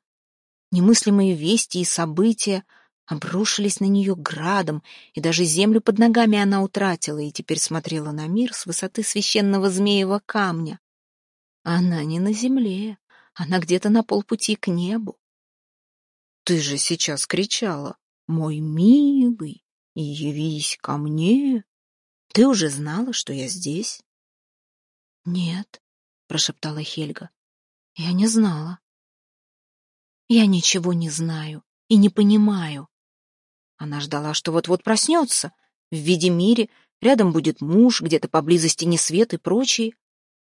Немыслимые вести и события обрушились на нее градом, и даже землю под ногами она утратила и теперь смотрела на мир с высоты священного змеевого камня. Она не на земле, она где-то на полпути к небу. Ты же сейчас кричала «Мой милый, явись ко мне!» Ты уже знала, что я здесь? Нет, прошептала Хельга. Я не знала. Я ничего не знаю и не понимаю. Она ждала, что вот-вот проснется. В виде мире рядом будет муж, где-то поблизости не свет и прочие.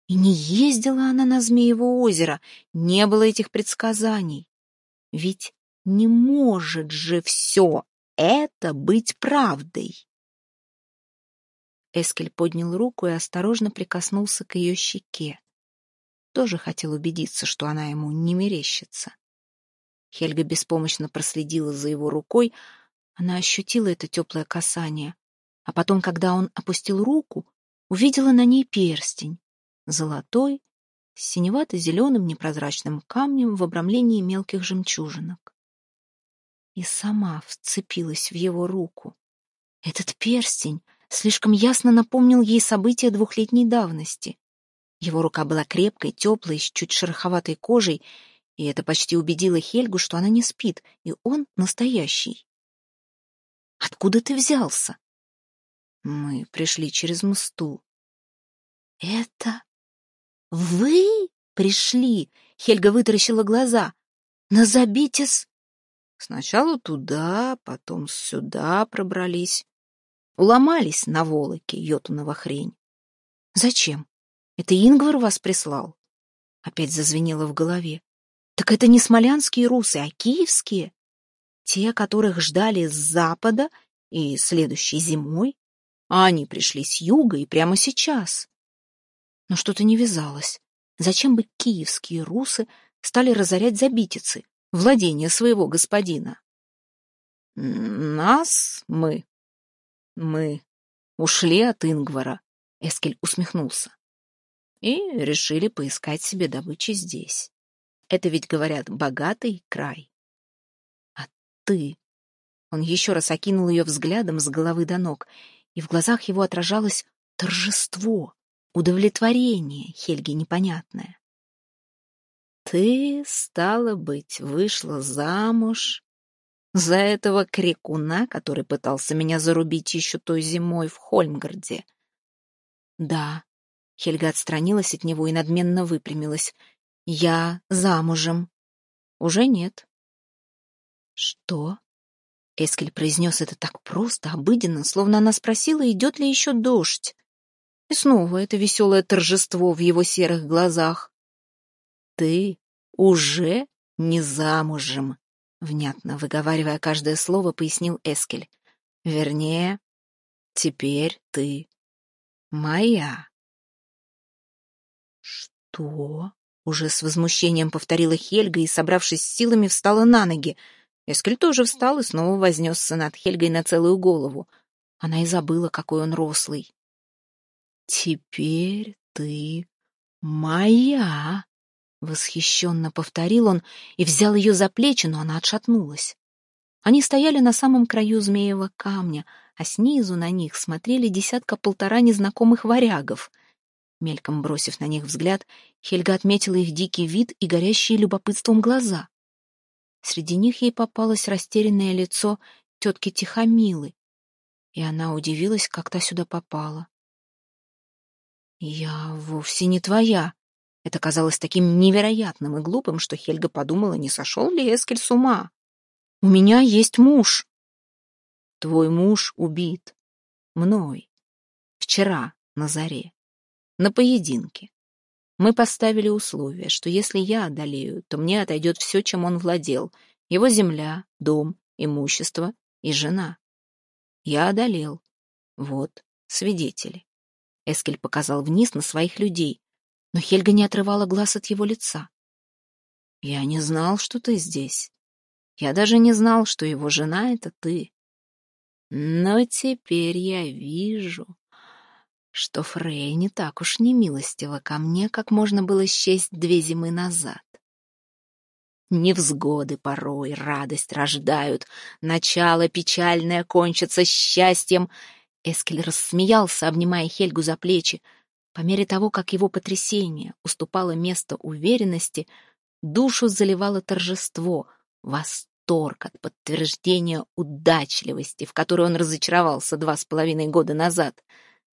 И не ездила она на Змеево озеро, не было этих предсказаний. Ведь не может же все это быть правдой. Эскель поднял руку и осторожно прикоснулся к ее щеке. Тоже хотел убедиться, что она ему не мерещится. Хельга беспомощно проследила за его рукой, она ощутила это теплое касание, а потом, когда он опустил руку, увидела на ней перстень, золотой, с синевато-зеленым непрозрачным камнем в обрамлении мелких жемчужинок. И сама вцепилась в его руку. Этот перстень слишком ясно напомнил ей события двухлетней давности. Его рука была крепкой, теплой, с чуть шероховатой кожей, и это почти убедило Хельгу, что она не спит, и он настоящий. Откуда ты взялся? Мы пришли через мосту. Это вы пришли? Хельга вытаращила глаза. На Забитис? Сначала туда, потом сюда пробрались. Уломались на волоке, йотунова хрень. Зачем? Это Ингвар вас прислал? Опять зазвенело в голове. Так это не смолянские русы, а киевские? Те, которых ждали с запада и следующей зимой, а они пришли с юга и прямо сейчас. Но что-то не вязалось. Зачем бы киевские русы стали разорять забитицы, владение своего господина? Нас мы. Мы ушли от Ингвара, Эскель усмехнулся. И решили поискать себе добычи здесь. Это ведь, говорят, богатый край ты. Он еще раз окинул ее взглядом с головы до ног, и в глазах его отражалось торжество, удовлетворение Хельги непонятное. Ты, стало быть, вышла замуж за этого крикуна, который пытался меня зарубить еще той зимой в Хольмгарде. Да, Хельга отстранилась от него и надменно выпрямилась. Я замужем. Уже нет. «Что?» Эскель произнес это так просто, обыденно, словно она спросила, идет ли еще дождь. И снова это веселое торжество в его серых глазах. «Ты уже не замужем», — внятно выговаривая каждое слово, пояснил Эскель. «Вернее, теперь ты моя». «Что?» — уже с возмущением повторила Хельга и, собравшись с силами, встала на ноги — Эскель тоже встал и снова вознесся над Хельгой на целую голову. Она и забыла, какой он рослый. «Теперь ты моя!» — восхищенно повторил он и взял ее за плечи, но она отшатнулась. Они стояли на самом краю змеевого камня, а снизу на них смотрели десятка-полтора незнакомых варягов. Мельком бросив на них взгляд, Хельга отметила их дикий вид и горящие любопытством глаза. Среди них ей попалось растерянное лицо тетки Тихомилы, и она удивилась, как та сюда попала. «Я вовсе не твоя», это казалось таким невероятным и глупым, что Хельга подумала, не сошел ли Эскель с ума. «У меня есть муж». «Твой муж убит. Мной. Вчера, на заре. На поединке. Мы поставили условие, что если я одолею, то мне отойдет все, чем он владел. Его земля, дом, имущество и жена. Я одолел. Вот, свидетели. Эскель показал вниз на своих людей, но Хельга не отрывала глаз от его лица. Я не знал, что ты здесь. Я даже не знал, что его жена — это ты. Но теперь я вижу, что Фрей не так уж не милостива ко мне, как можно было счесть две зимы назад. Невзгоды порой радость рождают, начало печальное кончится счастьем. Эскель рассмеялся, обнимая Хельгу за плечи. По мере того, как его потрясение уступало место уверенности, душу заливало торжество, восторг от подтверждения удачливости, в которой он разочаровался два с половиной года назад.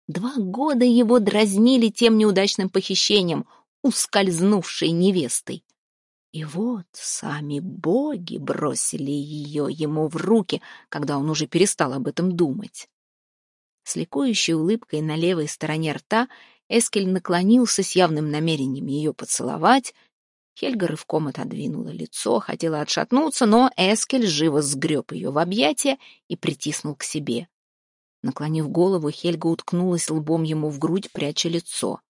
Два года его дразнили тем неудачным похищением, ускользнувшей невестой. И вот сами боги бросили ее ему в руки, когда он уже перестал об этом думать. С ликующей улыбкой на левой стороне рта Эскель наклонился с явным намерением ее поцеловать. Хельга рывком отодвинула лицо, хотела отшатнуться, но Эскель живо сгреб ее в объятия и притиснул к себе. Наклонив голову, Хельга уткнулась лбом ему в грудь, пряча лицо.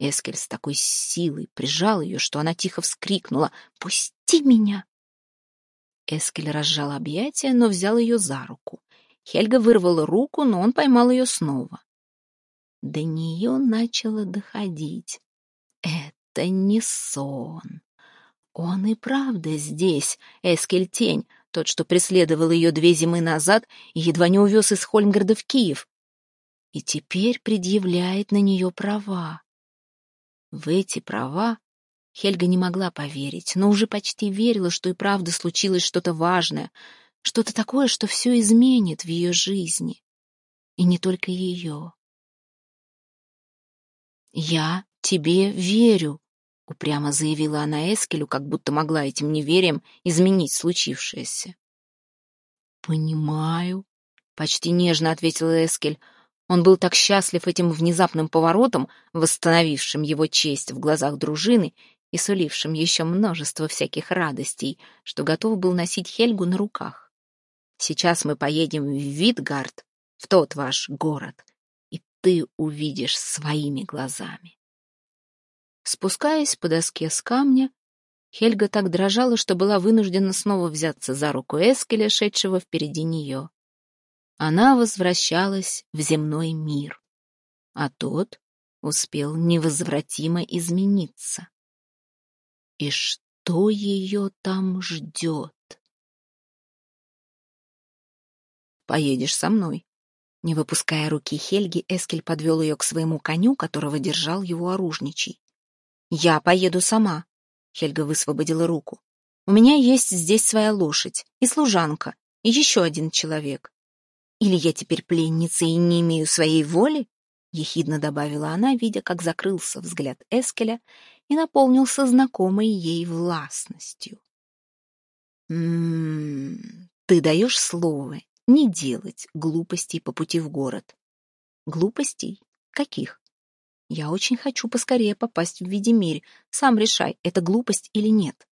Эскель с такой силой прижал ее, что она тихо вскрикнула «Пусти меня!». Эскель разжал объятия, но взял ее за руку. Хельга вырвала руку, но он поймал ее снова. До нее начало доходить. Это не сон. Он и правда здесь, Эскель Тень, тот, что преследовал ее две зимы назад и едва не увез из Хольмгарда в Киев. И теперь предъявляет на нее права. В эти права Хельга не могла поверить, но уже почти верила, что и правда случилось что-то важное, что-то такое, что все изменит в ее жизни. И не только ее. «Я тебе верю», — упрямо заявила она Эскелю, как будто могла этим неверием изменить случившееся. «Понимаю», — почти нежно ответил Эскель, — он был так счастлив этим внезапным поворотом, восстановившим его честь в глазах дружины и сулившим еще множество всяких радостей, что готов был носить Хельгу на руках. Сейчас мы поедем в Витгард, в тот ваш город, ты увидишь своими глазами. Спускаясь по доске с камня, Хельга так дрожала, что была вынуждена снова взяться за руку Эскеля, шедшего впереди нее она возвращалась в земной мир, а тот успел невозвратимо измениться. И что ее там ждет? «Поедешь со мной». Не выпуская руки Хельги, Эскель подвел ее к своему коню, которого держал его оружничий. «Я поеду сама», — Хельга высвободила руку. «У меня есть здесь своя лошадь и служанка, и еще один человек. Или я теперь пленница и не имею своей воли? Ехидно добавила она, видя, как закрылся взгляд Эскеля и наполнился знакомой ей властностью. «М-м, ты даешь слово не делать глупостей по пути в город». «Глупостей? Каких?» «Я очень хочу поскорее попасть в Видимирь. Сам решай, это глупость или нет».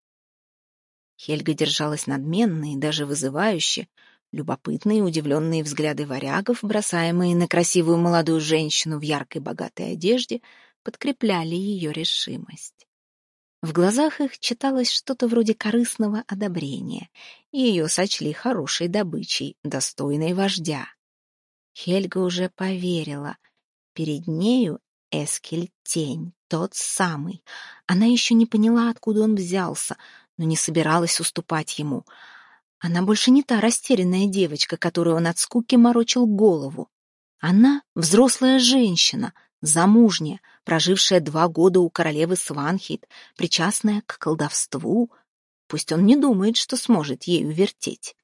Хельга держалась надменно и даже вызывающе, Любопытные и удивленные взгляды варягов, бросаемые на красивую молодую женщину в яркой богатой одежде, подкрепляли ее решимость. В глазах их читалось что-то вроде корыстного одобрения, и ее сочли хорошей добычей, достойной вождя. Хельга уже поверила. Перед нею Эскель Тень, тот самый. Она еще не поняла, откуда он взялся, но не собиралась уступать ему — она больше не та растерянная девочка, которую он от скуки морочил голову. Она взрослая женщина, замужняя, прожившая два года у королевы Сванхит, причастная к колдовству. Пусть он не думает, что сможет ею вертеть.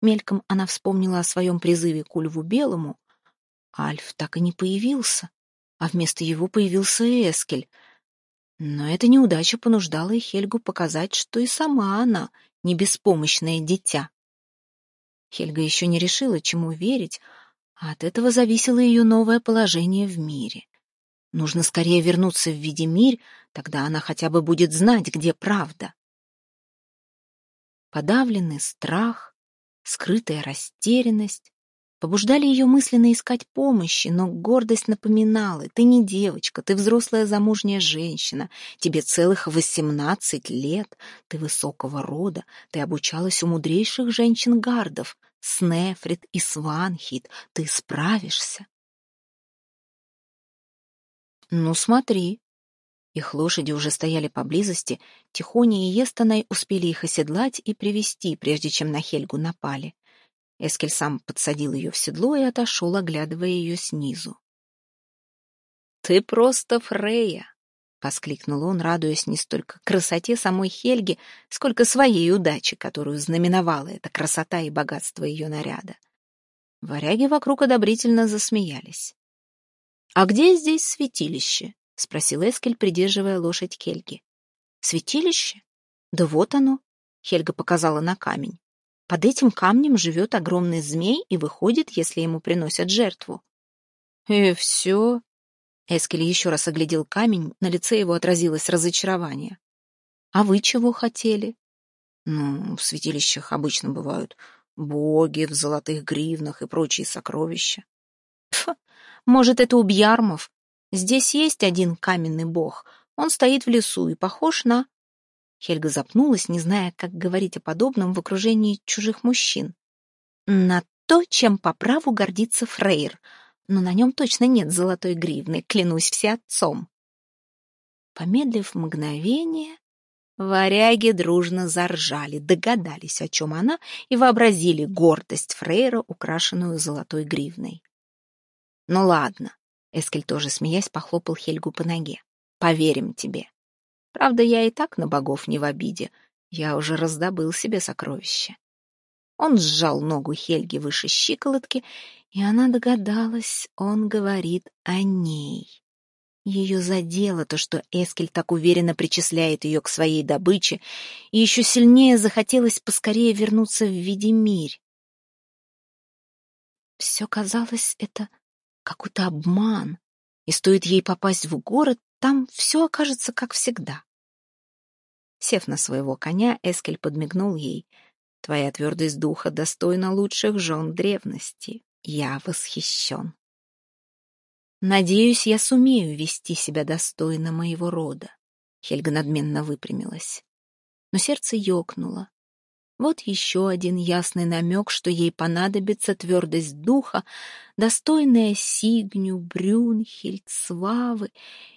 Мельком она вспомнила о своем призыве к Ульву Белому. Альф так и не появился, а вместо его появился Эскель. Но эта неудача понуждала и Хельгу показать, что и сама она не беспомощное дитя. Хельга еще не решила, чему верить, а от этого зависело ее новое положение в мире. Нужно скорее вернуться в Видимирь, тогда она хотя бы будет знать, где правда. Подавленный страх, скрытая растерянность, побуждали ее мысленно искать помощи, но гордость напоминала, ты не девочка, ты взрослая замужняя женщина, тебе целых восемнадцать лет, ты высокого рода, ты обучалась у мудрейших женщин-гардов, Снефрит и Сванхит, ты справишься. Ну, смотри. Их лошади уже стояли поблизости, Тихоня и Естанай успели их оседлать и привести, прежде чем на Хельгу напали. Эскель сам подсадил ее в седло и отошел, оглядывая ее снизу. «Ты просто Фрея!» — воскликнул он, радуясь не столько красоте самой Хельги, сколько своей удачи, которую знаменовала эта красота и богатство ее наряда. Варяги вокруг одобрительно засмеялись. «А где здесь святилище?» — спросил Эскель, придерживая лошадь Хельги. «Святилище? Да вот оно!» — Хельга показала на камень. Под этим камнем живет огромный змей и выходит, если ему приносят жертву. И все. Эскель еще раз оглядел камень, на лице его отразилось разочарование. А вы чего хотели? Ну, в святилищах обычно бывают боги в золотых гривнах и прочие сокровища. Пф, может, это у Бьярмов? Здесь есть один каменный бог. Он стоит в лесу и похож на... Хельга запнулась, не зная, как говорить о подобном в окружении чужих мужчин. На то, чем по праву гордится Фрейр, но на нем точно нет золотой гривны, клянусь все отцом. Помедлив мгновение, варяги дружно заржали, догадались, о чем она, и вообразили гордость Фрейра, украшенную золотой гривной. «Ну ладно», — Эскель тоже, смеясь, похлопал Хельгу по ноге, — «поверим тебе. Правда, я и так на богов не в обиде. Я уже раздобыл себе сокровище. Он сжал ногу Хельги выше щиколотки, и она догадалась, он говорит о ней. Ее задело то, что Эскель так уверенно причисляет ее к своей добыче, и еще сильнее захотелось поскорее вернуться в Видимирь. Все казалось, это какой-то обман, и стоит ей попасть в город, там все окажется как всегда. Сев на своего коня, Эскель подмигнул ей. «Твоя твердость духа достойна лучших жен древности. Я восхищен». «Надеюсь, я сумею вести себя достойно моего рода», — Хельга надменно выпрямилась. Но сердце ёкнуло. Вот еще один ясный намек, что ей понадобится твердость духа, достойная Сигню, Брюнхельд, Свавы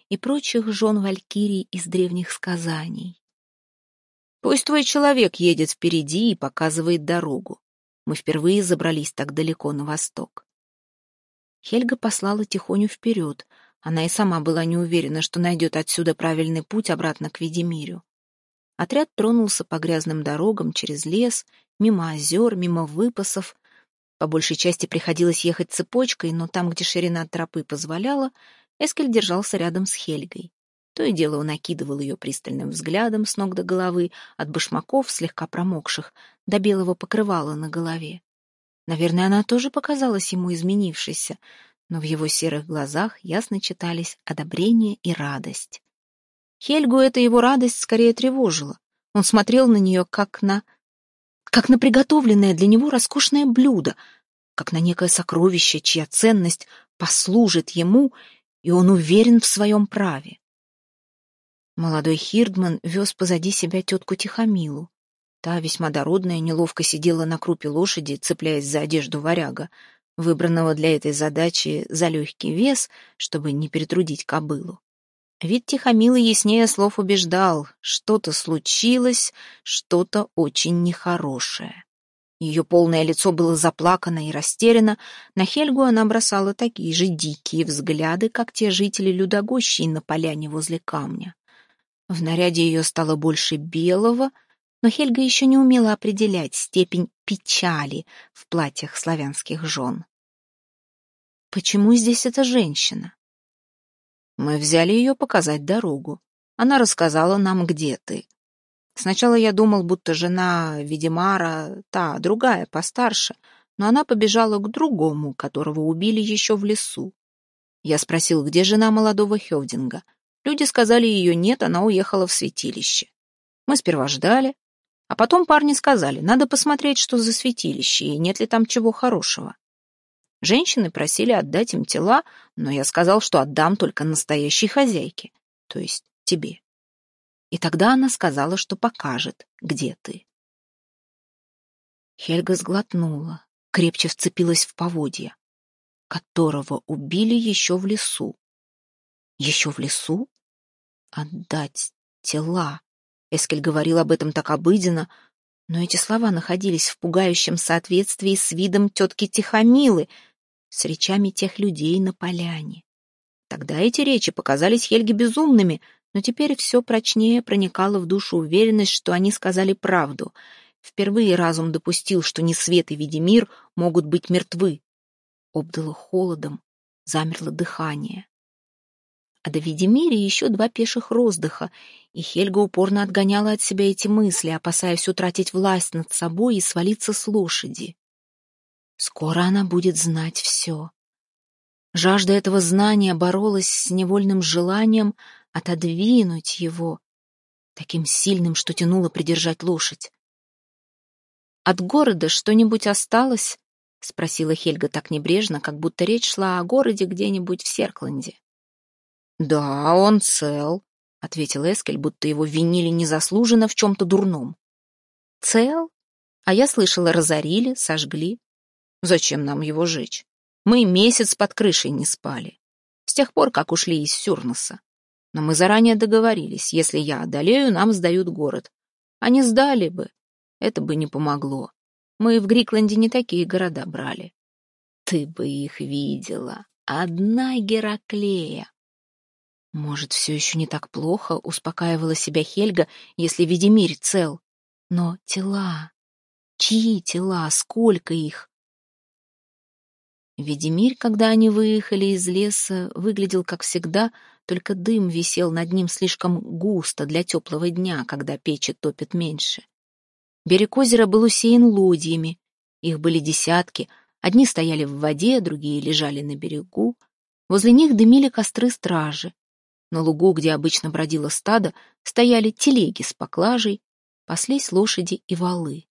и прочих жен Валькирий из древних сказаний. Пусть твой человек едет впереди и показывает дорогу. Мы впервые забрались так далеко на восток. Хельга послала Тихоню вперед. Она и сама была не уверена, что найдет отсюда правильный путь обратно к Ведимирю. Отряд тронулся по грязным дорогам через лес, мимо озер, мимо выпасов. По большей части приходилось ехать цепочкой, но там, где ширина тропы позволяла, Эскель держался рядом с Хельгой. То и дело он накидывал ее пристальным взглядом с ног до головы, от башмаков, слегка промокших, до белого покрывала на голове. Наверное, она тоже показалась ему изменившейся, но в его серых глазах ясно читались одобрение и радость. Хельгу эта его радость скорее тревожила. Он смотрел на нее как на... как на приготовленное для него роскошное блюдо, как на некое сокровище, чья ценность послужит ему, и он уверен в своем праве. Молодой Хирдман вез позади себя тетку Тихомилу. Та, весьма дородная, неловко сидела на крупе лошади, цепляясь за одежду варяга, выбранного для этой задачи за легкий вес, чтобы не перетрудить кобылу. Вид Тихомила яснее слов убеждал, что-то случилось, что-то очень нехорошее. Ее полное лицо было заплакано и растеряно, на Хельгу она бросала такие же дикие взгляды, как те жители Людогощей на поляне возле камня. В наряде ее стало больше белого, но Хельга еще не умела определять степень печали в платьях славянских жен. «Почему здесь эта женщина?» Мы взяли ее показать дорогу. Она рассказала нам, где ты. Сначала я думал, будто жена Видимара, та, другая, постарше, но она побежала к другому, которого убили еще в лесу. Я спросил, где жена молодого Хевдинга. Люди сказали, ее нет, она уехала в святилище. Мы сперва ждали, а потом парни сказали, надо посмотреть, что за святилище, и нет ли там чего хорошего. Женщины просили отдать им тела, но я сказал, что отдам только настоящей хозяйке, то есть тебе. И тогда она сказала, что покажет, где ты. Хельга сглотнула, крепче вцепилась в поводья, которого убили еще в лесу. Еще в лесу? Отдать тела. Эскель говорил об этом так обыденно, но эти слова находились в пугающем соответствии с видом тетки Тихомилы, с речами тех людей на поляне. Тогда эти речи показались Хельге безумными, но теперь все прочнее проникала в душу уверенность, что они сказали правду. Впервые разум допустил, что ни Свет и Ведемир могут быть мертвы. Обдало холодом, замерло дыхание. А до Ведемире еще два пеших роздыха, и Хельга упорно отгоняла от себя эти мысли, опасаясь утратить власть над собой и свалиться с лошади. Скоро она будет знать все. Жажда этого знания боролась с невольным желанием отодвинуть его, таким сильным, что тянуло придержать лошадь. «От города что-нибудь осталось?» — спросила Хельга так небрежно, как будто речь шла о городе где-нибудь в Серкланде. «Да, он цел», — ответил Эскель, будто его винили незаслуженно в чем-то дурном. «Цел? А я слышала, разорили, сожгли. Зачем нам его жечь? Мы месяц под крышей не спали. С тех пор, как ушли из Сюрноса. Но мы заранее договорились, если я одолею, нам сдают город. Они сдали бы. Это бы не помогло. Мы в Грикленде не такие города брали. Ты бы их видела. Одна Гераклея. Может, все еще не так плохо, успокаивала себя Хельга, если Ведемирь цел. Но тела... Чьи тела? Сколько их? Ведемирь, когда они выехали из леса, выглядел как всегда, только дым висел над ним слишком густо для теплого дня, когда печи топят меньше. Берег озера был усеян лодьями. Их были десятки. Одни стояли в воде, другие лежали на берегу. Возле них дымили костры стражи. На лугу, где обычно бродило стадо, стояли телеги с поклажей, паслись лошади и валы.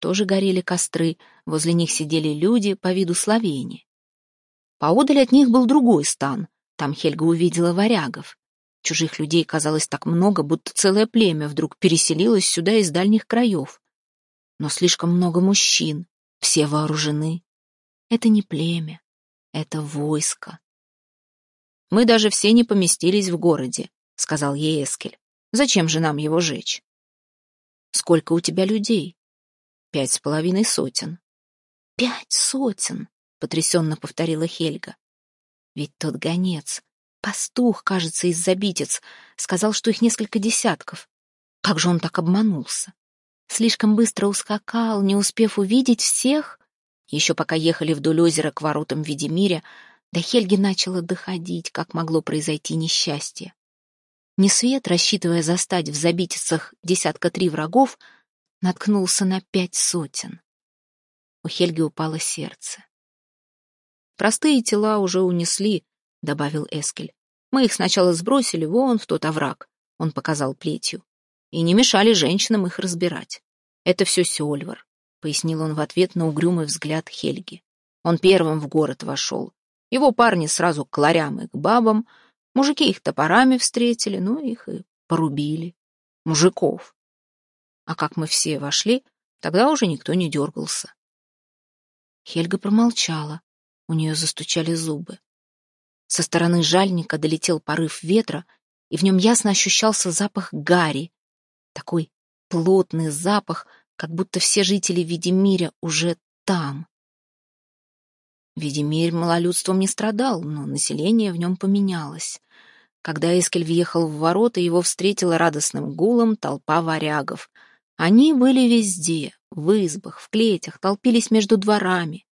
Тоже горели костры, возле них сидели люди по виду словени. Поодаль от них был другой стан, там Хельга увидела варягов. Чужих людей казалось так много, будто целое племя вдруг переселилось сюда из дальних краев. Но слишком много мужчин, все вооружены. Это не племя, это войско. «Мы даже все не поместились в городе», — сказал ей Эскель. «Зачем же нам его жечь?» «Сколько у тебя людей?» «Пять с половиной сотен». «Пять сотен!» — потрясенно повторила Хельга. «Ведь тот гонец, пастух, кажется, из Забитец, сказал, что их несколько десятков. Как же он так обманулся? Слишком быстро ускакал, не успев увидеть всех?» Еще пока ехали вдоль озера к воротам Ведемиря, до Хельги начало доходить, как могло произойти несчастье. Несвет, рассчитывая застать в забитицах десятка три врагов, наткнулся на пять сотен. У Хельги упало сердце. «Простые тела уже унесли», — добавил Эскель. «Мы их сначала сбросили вон в тот овраг», — он показал плетью, «и не мешали женщинам их разбирать. Это все Сёльвар», — пояснил он в ответ на угрюмый взгляд Хельги. Он первым в город вошел, его парни сразу к ларям и к бабам, мужики их топорами встретили, ну их и порубили. Мужиков. А как мы все вошли, тогда уже никто не дергался. Хельга промолчала, у нее застучали зубы. Со стороны жальника долетел порыв ветра, и в нем ясно ощущался запах гари, такой плотный запах, как будто все жители Видимиря уже там. Видимирь малолюдством не страдал, но население в нем поменялось. Когда Эскель въехал в ворота, его встретила радостным гулом толпа варягов. Они были везде, в избах, в клетях, толпились между дворами.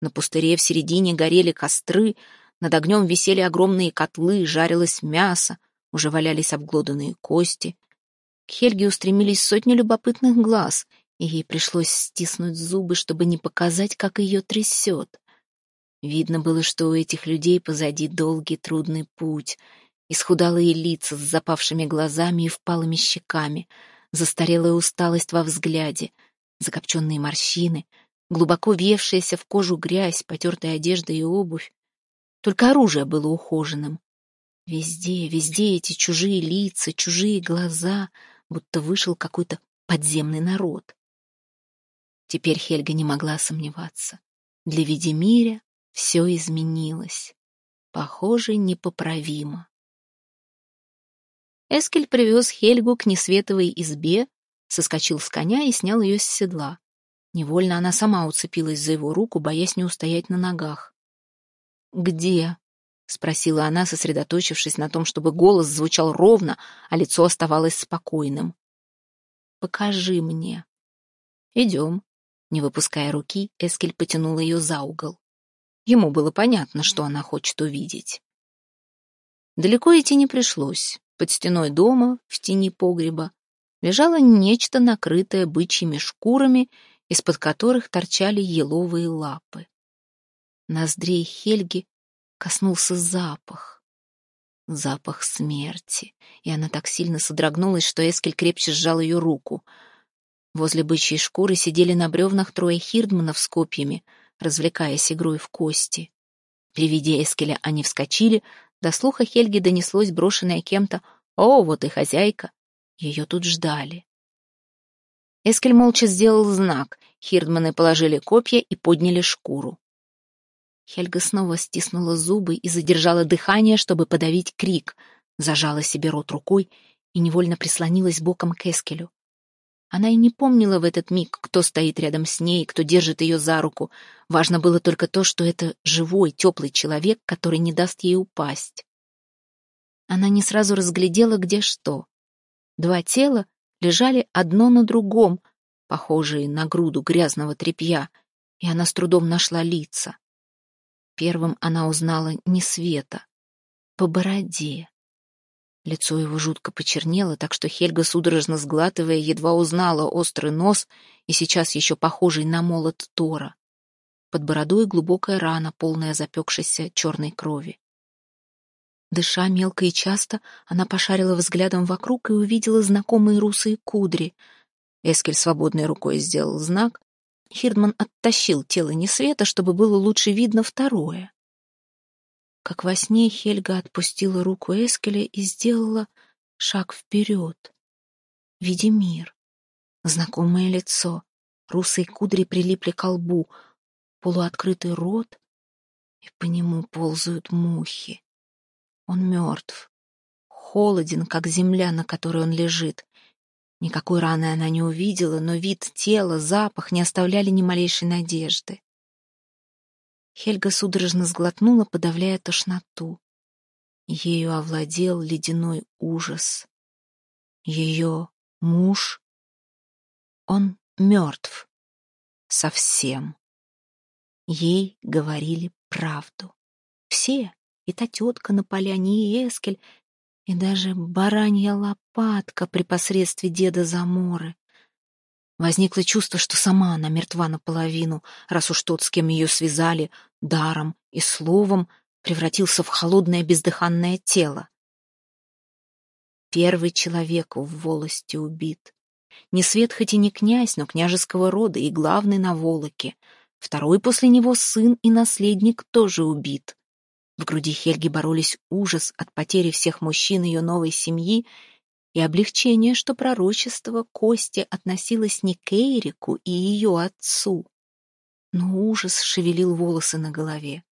На пустыре в середине горели костры, над огнем висели огромные котлы, жарилось мясо, уже валялись обглоданные кости. К Хельге устремились сотни любопытных глаз, и ей пришлось стиснуть зубы, чтобы не показать, как ее трясет. Видно было, что у этих людей позади долгий трудный путь, исхудалые лица с запавшими глазами и впалыми щеками, застарелая усталость во взгляде, закопченные морщины, глубоко въевшаяся в кожу грязь, потертая одежда и обувь. Только оружие было ухоженным. Везде, везде эти чужие лица, чужие глаза, будто вышел какой-то подземный народ. Теперь Хельга не могла сомневаться. Для Ведемиря все изменилось. Похоже, непоправимо. Эскель привез Хельгу к несветовой избе, соскочил с коня и снял ее с седла. Невольно она сама уцепилась за его руку, боясь не устоять на ногах. «Где?» — спросила она, сосредоточившись на том, чтобы голос звучал ровно, а лицо оставалось спокойным. «Покажи мне». «Идем». Не выпуская руки, Эскель потянул ее за угол. Ему было понятно, что она хочет увидеть. Далеко идти не пришлось. Под стеной дома, в тени погреба, лежало нечто, накрытое бычьими шкурами, из-под которых торчали еловые лапы. Ноздрей Хельги коснулся запах. Запах смерти, и она так сильно содрогнулась, что Эскель крепче сжал ее руку. Возле бычьей шкуры сидели на бревнах трое хирдманов с копьями, развлекаясь игрой в кости. При виде Эскеля они вскочили, до слуха Хельги донеслось брошенное кем-то «О, вот и хозяйка!» Ее тут ждали. Эскель молча сделал знак, хирдманы положили копья и подняли шкуру. Хельга снова стиснула зубы и задержала дыхание, чтобы подавить крик, зажала себе рот рукой и невольно прислонилась боком к Эскелю. Она и не помнила в этот миг, кто стоит рядом с ней, кто держит ее за руку. Важно было только то, что это живой, теплый человек, который не даст ей упасть. Она не сразу разглядела, где что. Два тела лежали одно на другом, похожие на груду грязного тряпья, и она с трудом нашла лица. Первым она узнала не Света, по бороде. Лицо его жутко почернело, так что Хельга, судорожно сглатывая, едва узнала острый нос и сейчас еще похожий на молот Тора. Под бородой глубокая рана, полная запекшейся черной крови. Дыша мелко и часто, она пошарила взглядом вокруг и увидела знакомые русые кудри. Эскель свободной рукой сделал знак. Хирдман оттащил тело Несвета, чтобы было лучше видно второе. Как во сне Хельга отпустила руку Эскеля и сделала шаг вперед. Види мир. Знакомое лицо. Русые кудри прилипли к лбу. Полуоткрытый рот, и по нему ползают мухи. Он мертв. Холоден, как земля, на которой он лежит. Никакой раны она не увидела, но вид тела, запах не оставляли ни малейшей надежды. Хельга судорожно сглотнула, подавляя тошноту. Ею овладел ледяной ужас. Ее муж, он мертв. Совсем. Ей говорили правду. Все, и та тетка на поляне, и Эскель, и даже баранья лопатка при посредстве деда Заморы. Возникло чувство, что сама она мертва наполовину, раз уж тот, с кем ее связали, даром и словом, превратился в холодное бездыханное тело. Первый человек в волости убит. Не свет хоть и не князь, но княжеского рода и главный на Волоке. Второй после него сын и наследник тоже убит. В груди Хельги боролись ужас от потери всех мужчин ее новой семьи и облегчение, что пророчество Кости относилось не к Эрику и ее отцу. Но ужас шевелил волосы на голове.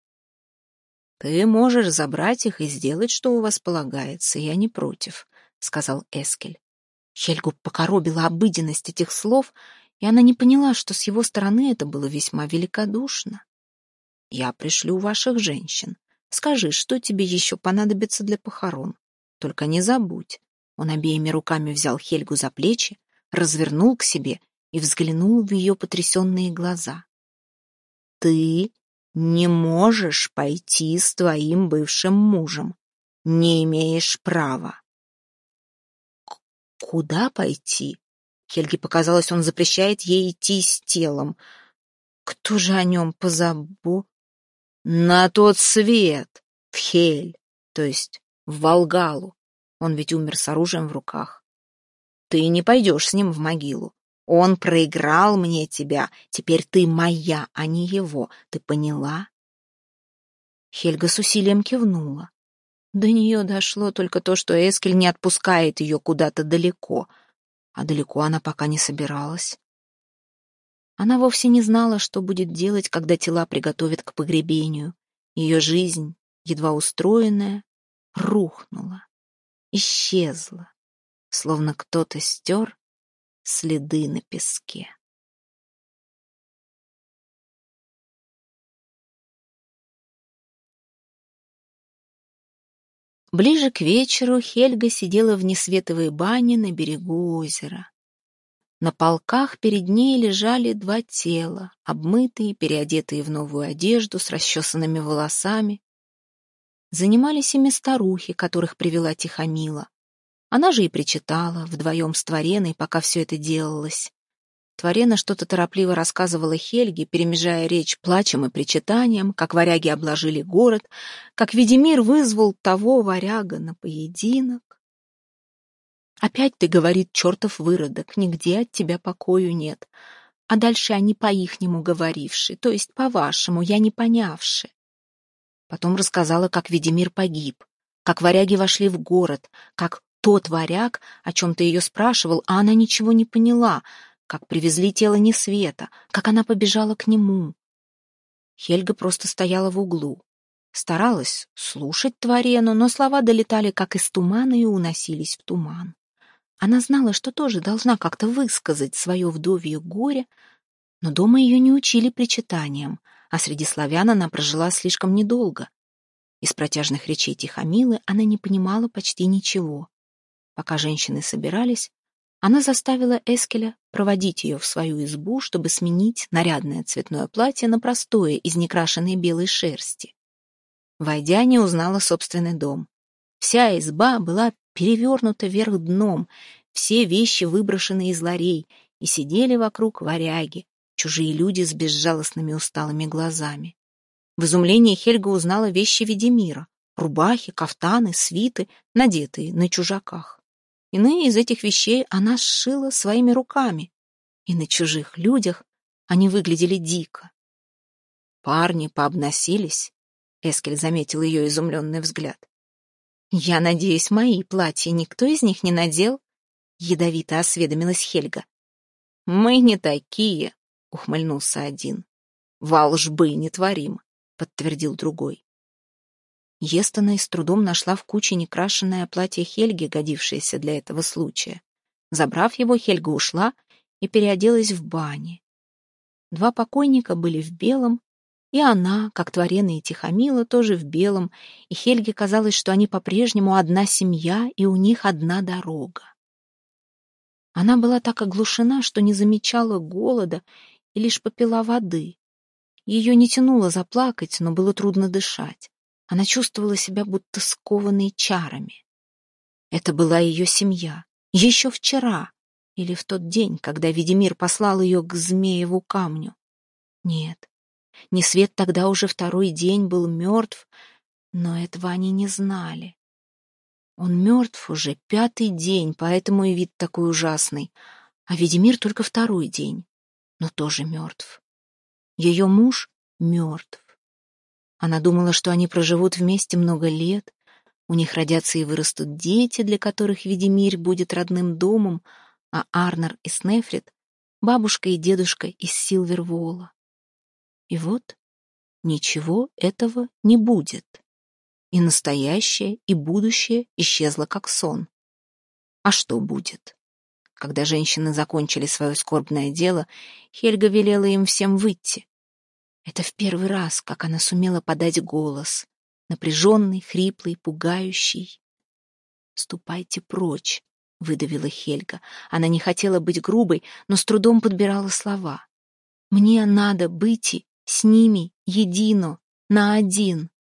«Ты можешь забрать их и сделать, что у вас полагается, я не против», — сказал Эскель. Хельгу покоробила обыденность этих слов, и она не поняла, что с его стороны это было весьма великодушно. «Я пришлю ваших женщин. Скажи, что тебе еще понадобится для похорон. Только не забудь. Он обеими руками взял Хельгу за плечи, развернул к себе и взглянул в ее потрясенные глаза. Ты не можешь пойти с твоим бывшим мужем. Не имеешь права. Куда пойти? Хельге показалось, он запрещает ей идти с телом. Кто же о нем позабо? На тот свет, в Хель, то есть в Волгалу. Он ведь умер с оружием в руках. Ты не пойдешь с ним в могилу. Он проиграл мне тебя, теперь ты моя, а не его. Ты поняла?» Хельга с усилием кивнула. До нее дошло только то, что Эскель не отпускает ее куда-то далеко, а далеко она пока не собиралась. Она вовсе не знала, что будет делать, когда тела приготовят к погребению. Ее жизнь, едва устроенная, рухнула, исчезла, словно кто-то стер следы на песке. Ближе к вечеру Хельга сидела в несветовой бане на берегу озера. На полках перед ней лежали два тела, обмытые, переодетые в новую одежду, с расчесанными волосами. Занимались ими старухи, которых привела Тихомила. Она же и причитала, вдвоем с Твореной, пока все это делалось. Творена что-то торопливо рассказывала Хельге, перемежая речь плачем и причитанием, как варяги обложили город, как Ведимир вызвал того варяга на поединок. «Опять ты, — говорит чертов выродок, — нигде от тебя покою нет. А дальше они по-ихнему говоривши, то есть по-вашему, я не понявши». Потом рассказала, как Ведимир погиб, как варяги вошли в город, как тот варяг о чем-то ее спрашивал, а она ничего не поняла — как привезли тело Несвета, как она побежала к нему. Хельга просто стояла в углу. Старалась слушать Тварену, но слова долетали как из тумана и уносились в туман. Она знала, что тоже должна как-то высказать свое вдовье горе, но дома ее не учили причитаниям, а среди славян она прожила слишком недолго. Из протяжных речей Тихомилы она не понимала почти ничего. Пока женщины собирались, она заставила Эскеля проводить ее в свою избу, чтобы сменить нарядное цветное платье на простое из некрашенной белой шерсти. Войдя, не узнала собственный дом. Вся изба была перевернута вверх дном, все вещи выброшены из ларей, и сидели вокруг варяги, чужие люди с безжалостными усталыми глазами. В изумлении Хельга узнала вещи Ведемира — рубахи, кафтаны, свиты, надетые на чужаках. Иные из этих вещей она сшила своими руками, и на чужих людях они выглядели дико. Парни пообносились, Эскель заметил ее изумленный взгляд. «Я надеюсь, мои платья никто из них не надел?» Ядовито осведомилась Хельга. «Мы не такие», — ухмыльнулся один. «Волжбы не творим», — подтвердил другой. Естона с трудом нашла в куче некрашенное платье Хельги, годившееся для этого случая. Забрав его, Хельга ушла и переоделась в бане. Два покойника были в белом, и она, как Творена Тихомила, тоже в белом, и Хельге казалось, что они по-прежнему одна семья, и у них одна дорога. Она была так оглушена, что не замечала голода и лишь попила воды. Ее не тянуло заплакать, но было трудно дышать. Она чувствовала себя будто скованной чарами. Это была ее семья. Еще вчера или в тот день, когда Ведимир послал ее к Змееву камню. Нет, не свет тогда уже второй день был мертв, но этого они не знали. Он мертв уже пятый день, поэтому и вид такой ужасный. А Ведимир только второй день, но тоже мертв. Ее муж мертв. Она думала, что они проживут вместе много лет, у них родятся и вырастут дети, для которых Ведимирь будет родным домом, а Арнер и Снефрит — бабушка и дедушка из Силвервола. И вот ничего этого не будет. И настоящее, и будущее исчезло как сон. А что будет? Когда женщины закончили свое скорбное дело, Хельга велела им всем выйти. Это в первый раз, как она сумела подать голос, напряженный, хриплый, пугающий. «Ступайте прочь», — выдавила Хельга. Она не хотела быть грубой, но с трудом подбирала слова. «Мне надо быть с ними едино, на один».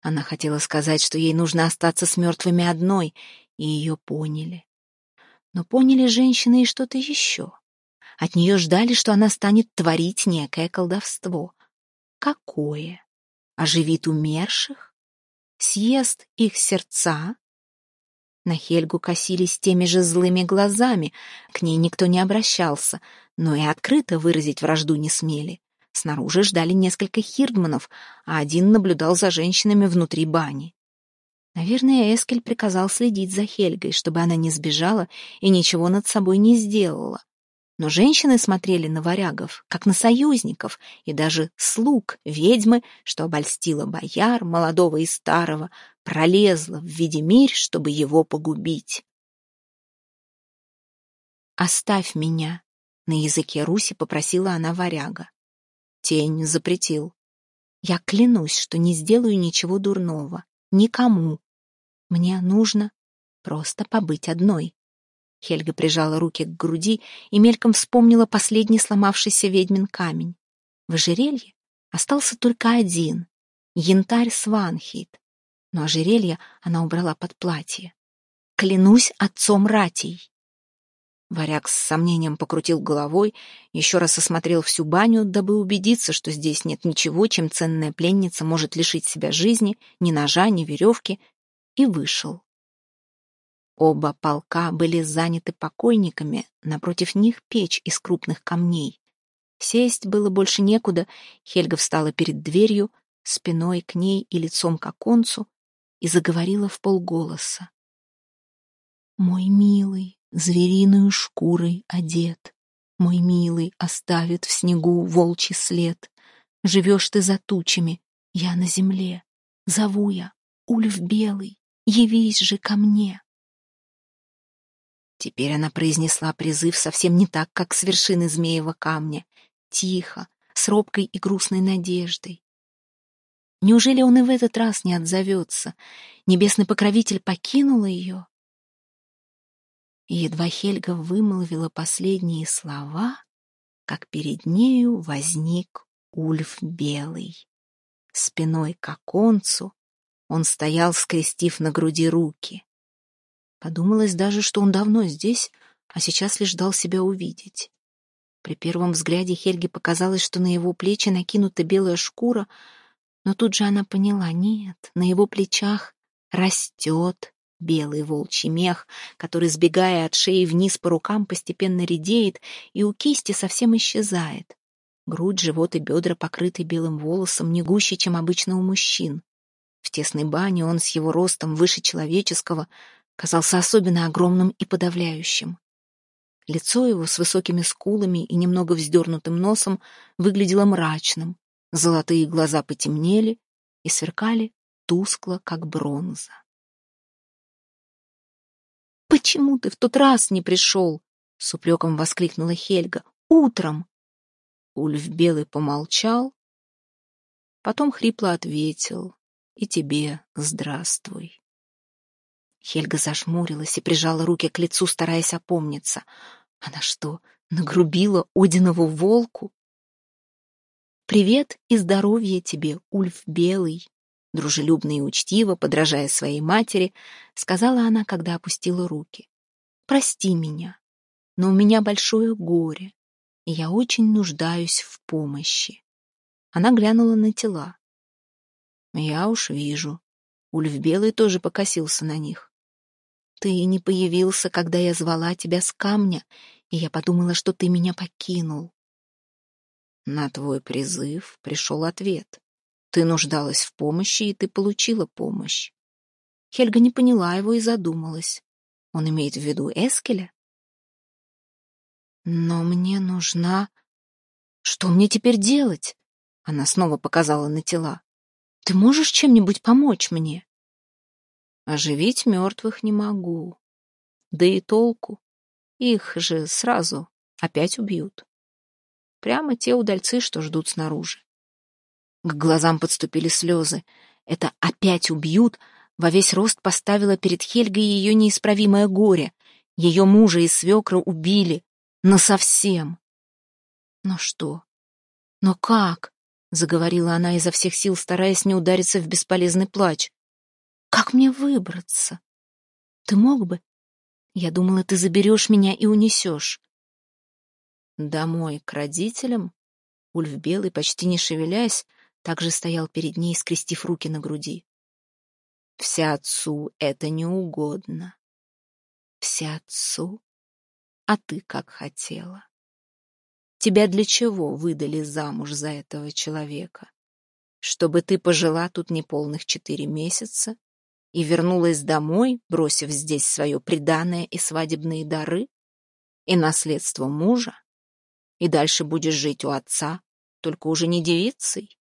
Она хотела сказать, что ей нужно остаться с мертвыми одной, и ее поняли. Но поняли женщины и что-то еще. От нее ждали, что она станет творить некое колдовство. Какое? Оживит умерших? Съест их сердца? На Хельгу косились теми же злыми глазами, к ней никто не обращался, но и открыто выразить вражду не смели. Снаружи ждали несколько хирдманов, а один наблюдал за женщинами внутри бани. Наверное, Эскель приказал следить за Хельгой, чтобы она не сбежала и ничего над собой не сделала. Но женщины смотрели на варягов, как на союзников, и даже слуг, ведьмы, что обольстила бояр, молодого и старого, пролезла в Ведемирь, чтобы его погубить. «Оставь меня», — на языке Руси попросила она варяга. Тень запретил. «Я клянусь, что не сделаю ничего дурного. Никому. Мне нужно просто побыть одной». Хельга прижала руки к груди и мельком вспомнила последний сломавшийся ведьмин камень. В ожерелье остался только один — янтарь Сванхит, но ожерелье она убрала под платье. «Клянусь отцом ратей!» Варяг с сомнением покрутил головой, еще раз осмотрел всю баню, дабы убедиться, что здесь нет ничего, чем ценная пленница может лишить себя жизни, ни ножа, ни веревки, и вышел. Оба полка были заняты покойниками, напротив них печь из крупных камней. Сесть было больше некуда, Хельга встала перед дверью, спиной к ней и лицом к оконцу, и заговорила в полголоса. «Мой милый, звериную шкурой одет, мой милый оставит в снегу волчий след. Живешь ты за тучами, я на земле, зову я, Ульф Белый, явись же ко мне». Теперь она произнесла призыв совсем не так, как с вершины змеевого камня. Тихо, с робкой и грустной надеждой. Неужели он и в этот раз не отзовется? Небесный покровитель покинул ее? И едва Хельга вымолвила последние слова, как перед нею возник Ульф Белый. Спиной к оконцу он стоял, скрестив на груди руки. Подумалось даже, что он давно здесь, а сейчас лишь ждал себя увидеть. При первом взгляде Хельге показалось, что на его плечи накинута белая шкура, но тут же она поняла, нет, на его плечах растет белый волчий мех, который, сбегая от шеи вниз по рукам, постепенно редеет и у кисти совсем исчезает. Грудь, живот и бедра покрыты белым волосом не гуще, чем обычно у мужчин. В тесной бане он с его ростом выше человеческого казался особенно огромным и подавляющим. Лицо его с высокими скулами и немного вздернутым носом выглядело мрачным, золотые глаза потемнели и сверкали тускло, как бронза. «Почему ты в тот раз не пришел?» — с упреком воскликнула Хельга. «Утром!» Ульф Белый помолчал, потом хрипло ответил. «И тебе здравствуй». Хельга зажмурилась и прижала руки к лицу, стараясь опомниться. Она что, нагрубила Одинову волку? «Привет и здоровья тебе, Ульф Белый!» Дружелюбно и учтиво, подражая своей матери, сказала она, когда опустила руки. «Прости меня, но у меня большое горе, и я очень нуждаюсь в помощи». Она глянула на тела. «Я уж вижу». Ульф Белый тоже покосился на них. Ты не появился, когда я звала тебя с камня, и я подумала, что ты меня покинул. На твой призыв пришел ответ. Ты нуждалась в помощи, и ты получила помощь. Хельга не поняла его и задумалась. Он имеет в виду Эскеля? Но мне нужна... Что мне теперь делать? Она снова показала на тела. Ты можешь чем-нибудь помочь мне? Оживить мертвых не могу. Да и толку. Их же сразу опять убьют. Прямо те удальцы, что ждут снаружи. К глазам подступили слезы. Это «опять убьют» во весь рост поставило перед Хельгой ее неисправимое горе. Ее мужа и свекра убили. Насовсем. Но что? Но как? Заговорила она изо всех сил, стараясь не удариться в бесполезный плач. Как мне выбраться? Ты мог бы? Я думала, ты заберешь меня и унесешь. Домой к родителям? Ульф Белый, почти не шевелясь, также стоял перед ней, скрестив руки на груди. Вся отцу это не угодно. Все отцу, а ты как хотела. Тебя для чего выдали замуж за этого человека? Чтобы ты пожила тут неполных четыре месяца и вернулась домой, бросив здесь свое приданое и свадебные дары, и наследство мужа, и дальше будешь жить у отца, только уже не девицей?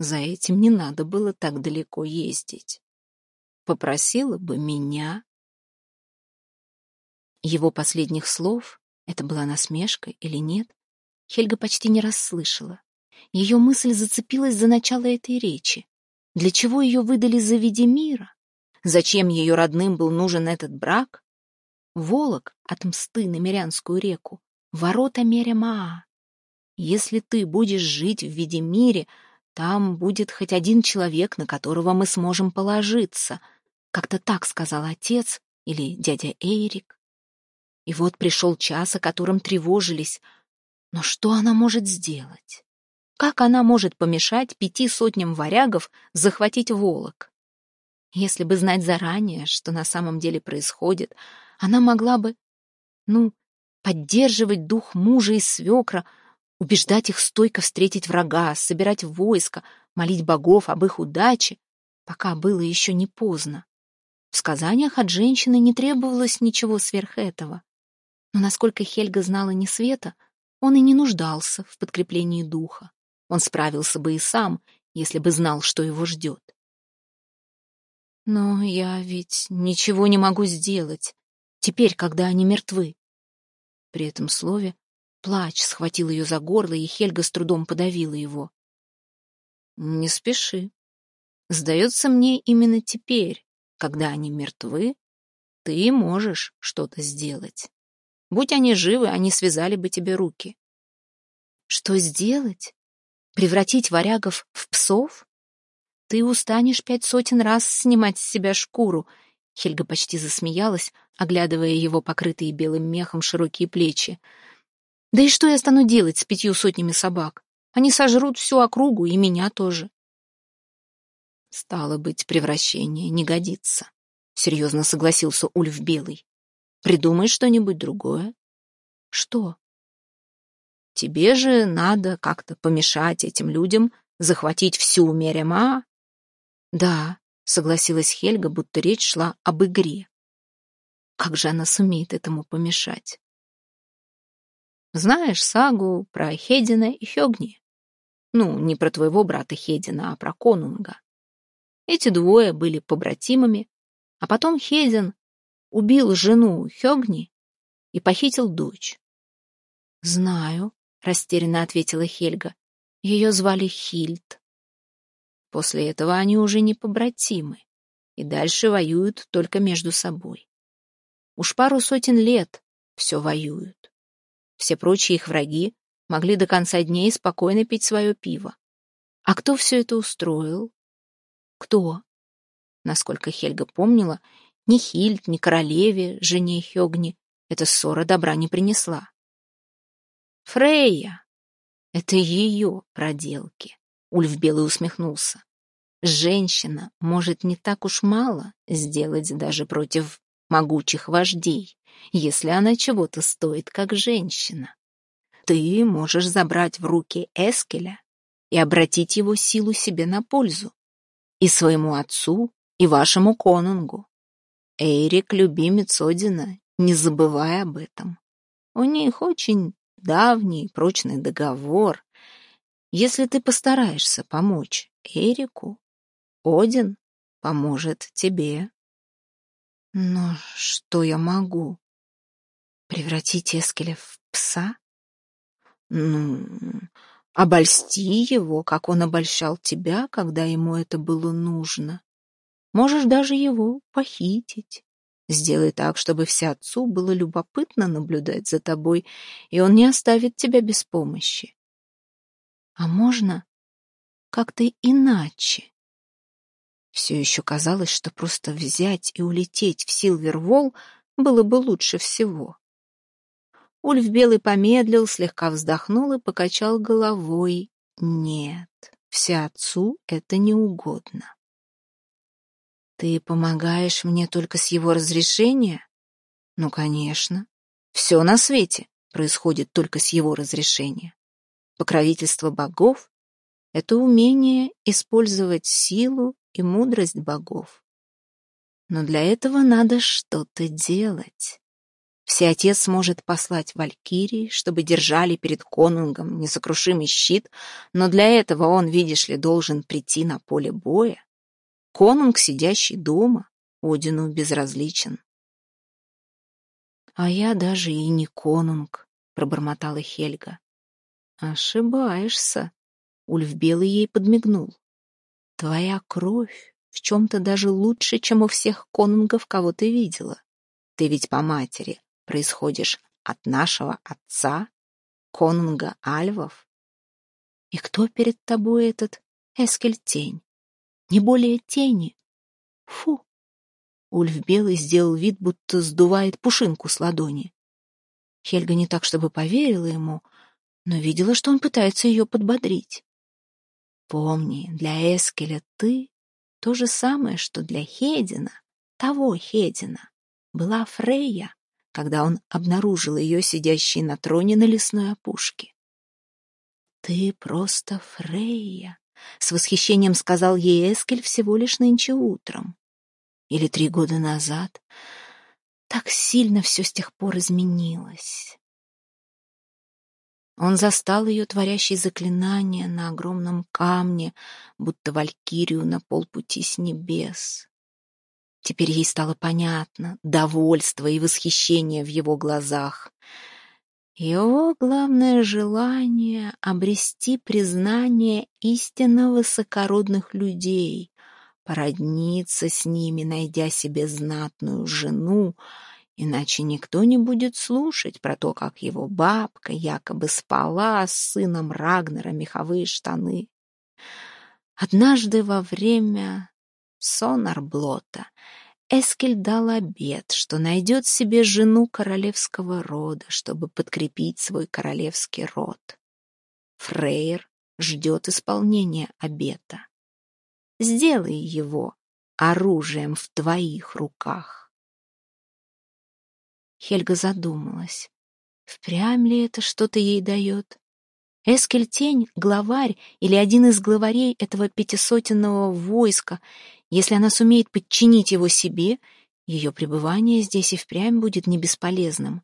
За этим не надо было так далеко ездить. Попросила бы меня. Его последних слов, это была насмешка или нет, Хельга почти не расслышала. Ее мысль зацепилась за начало этой речи. Для чего ее выдали за Ведемира? Зачем ее родным был нужен этот брак? Волок от Мсты на Мирянскую реку, ворота Меремаа. Если ты будешь жить в Ведемире, там будет хоть один человек, на которого мы сможем положиться. Как-то так сказал отец или дядя Эйрик. И вот пришел час, о котором тревожились. Но что она может сделать? Как она может помешать пяти сотням варягов захватить Волок? Если бы знать заранее, что на самом деле происходит, она могла бы, ну, поддерживать дух мужа и свекра, убеждать их стойко встретить врага, собирать войско, молить богов об их удаче, пока было еще не поздно. В сказаниях от женщины не требовалось ничего сверх этого. Но насколько Хельга знала не Света, он и не нуждался в подкреплении духа. Он справился бы и сам, если бы знал, что его ждет. Но я ведь ничего не могу сделать, теперь, когда они мертвы. При этом слове плач схватил ее за горло, и Хельга с трудом подавила его. Не спеши. Сдается мне именно теперь, когда они мертвы, ты можешь что-то сделать. Будь они живы, они связали бы тебе руки. Что сделать? Превратить варягов в псов? Ты устанешь пять сотен раз снимать с себя шкуру. Хельга почти засмеялась, оглядывая его покрытые белым мехом широкие плечи. Да и что я стану делать с пятью сотнями собак? Они сожрут всю округу и меня тоже. Стало быть, превращение не годится. Серьезно согласился Ульф Белый. Придумай что-нибудь другое. Что? Тебе же надо как-то помешать этим людям захватить всю Мерема. Да, согласилась Хельга, будто речь шла об игре. Как же она сумеет этому помешать? Знаешь сагу про Хедина и Хёгни? Ну, не про твоего брата Хедина, а про Конунга. Эти двое были побратимами, а потом Хедин убил жену Хёгни и похитил дочь. Знаю, растерянно ответила Хельга. Ее звали Хильд. После этого они уже не побратимы и дальше воюют только между собой. Уж пару сотен лет все воюют. Все прочие их враги могли до конца дней спокойно пить свое пиво. А кто все это устроил? Кто? Насколько Хельга помнила, ни Хильд, ни королеве, жене Хёгни, эта ссора добра не принесла. Фрейя. Это ее проделки. Ульф Белый усмехнулся. Женщина может не так уж мало сделать даже против могучих вождей, если она чего-то стоит, как женщина. Ты можешь забрать в руки Эскеля и обратить его силу себе на пользу. И своему отцу, и вашему конунгу. Эйрик — любимец Одина, не забывай об этом. У них очень давний прочный договор. Если ты постараешься помочь Эрику, Один поможет тебе. Но что я могу? Превратить Эскеля в пса? Ну, обольсти его, как он обольщал тебя, когда ему это было нужно. Можешь даже его похитить. Сделай так, чтобы все отцу было любопытно наблюдать за тобой, и он не оставит тебя без помощи. А можно как-то иначе? Все еще казалось, что просто взять и улететь в Силвервол было бы лучше всего. Ульф Белый помедлил, слегка вздохнул и покачал головой. Нет, все отцу это не угодно. Ты помогаешь мне только с его разрешения? Ну, конечно. Все на свете происходит только с его разрешения. Покровительство богов — это умение использовать силу и мудрость богов. Но для этого надо что-то делать. Всеотец может послать валькирии, чтобы держали перед конунгом несокрушимый щит, но для этого он, видишь ли, должен прийти на поле боя. Конунг, сидящий дома, Одину безразличен. «А я даже и не конунг», — пробормотала Хельга. «Ошибаешься», — Ульф Белый ей подмигнул. «Твоя кровь в чем-то даже лучше, чем у всех конунгов, кого ты видела. Ты ведь по матери происходишь от нашего отца, конунга Альвов. И кто перед тобой этот Эскель-тень? Не более тени. Фу, Ульф Белый сделал вид, будто сдувает пушинку с ладони. Хельга не так, чтобы поверила ему, но видела, что он пытается ее подбодрить. «Помни, для Эскеля ты — то же самое, что для Хедина, того Хедина, была Фрейя, когда он обнаружил ее сидящей на троне на лесной опушке. «Ты просто Фрейя», — с восхищением сказал ей Эскель всего лишь нынче утром или три года назад. Так сильно все с тех пор изменилось. Он застал ее творящей заклинания на огромном камне, будто валькирию на полпути с небес. Теперь ей стало понятно довольство и восхищение в его глазах. Его главное желание — обрести признание истинно высокородных людей, породниться с ними, найдя себе знатную жену, иначе никто не будет слушать про то, как его бабка якобы спала с сыном Рагнера меховые штаны. Однажды во время сонарблота Эскель дал обет, что найдет себе жену королевского рода, чтобы подкрепить свой королевский род. Фрейр ждет исполнения обета. Сделай его оружием в твоих руках. Хельга задумалась. Впрямь ли это что-то ей дает? Эскельтень, главарь или один из главарей этого пятисотенного войска, если она сумеет подчинить его себе, ее пребывание здесь и впрямь будет не бесполезным.